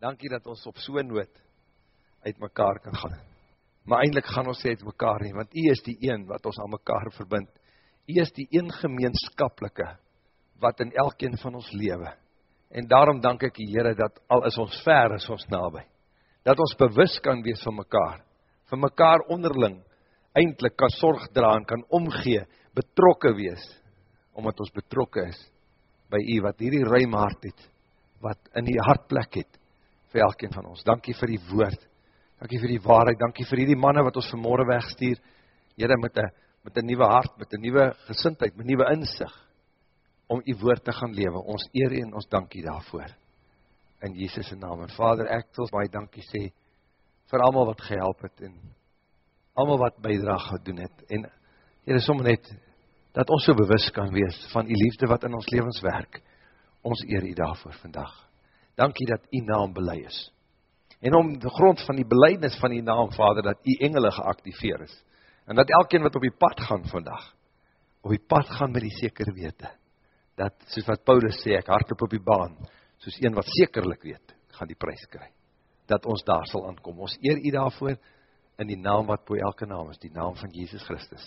Dankie dat ons op so'n nood uit mekaar kan gaan. Maar eindelijk gaan ons uit mekaar nie, want U is die een wat ons aan mekaar verbind. U is die een gemeenskapelike wat in elkeen van ons lewe. En daarom dank ek die Heere dat al is ons ver, is ons nabij. Dat ons bewus kan wees van mekaar. Van mekaar onderling eindelijk kan sorg draan, kan omgee, betrokke wees. Omdat ons betrokke is by U wat hierdie ruim hart het wat in die hartplek het vir elkeen van ons. Dankie vir die woord. Dankie vir die waarheid. Dankie vir die manne wat ons vanmorgen wegstuur. Here met 'n met 'n nuwe hart, met 'n nuwe gesindheid, met nuwe insig om u woord te gaan lewe. Ons eer en ons dankie daarvoor. In Jesus se naam. En Vader, ek wil baie dankie sê vir almal wat gehelp het en almal wat bydra gedoen het. En Here sommer net dat ons so bewus kan wees van u liefde wat in ons lewens werk. Ons eer u daarvoor vandag. Dankie dat u naam belei is. En om de grond van die beleidnis van die naam, Vader, dat u engele geactiveer is. En dat elkeen wat op die pad gaan vandag, op die pad gaan met die sekere wete, dat, soos wat Paulus sê, ek hardop op die baan, soos een wat sekerlik weet, gaan die prijs kry. Dat ons daar sal aankom. Ons eer u daarvoor, in die naam wat boe elke naam is, die naam van Jesus Christus.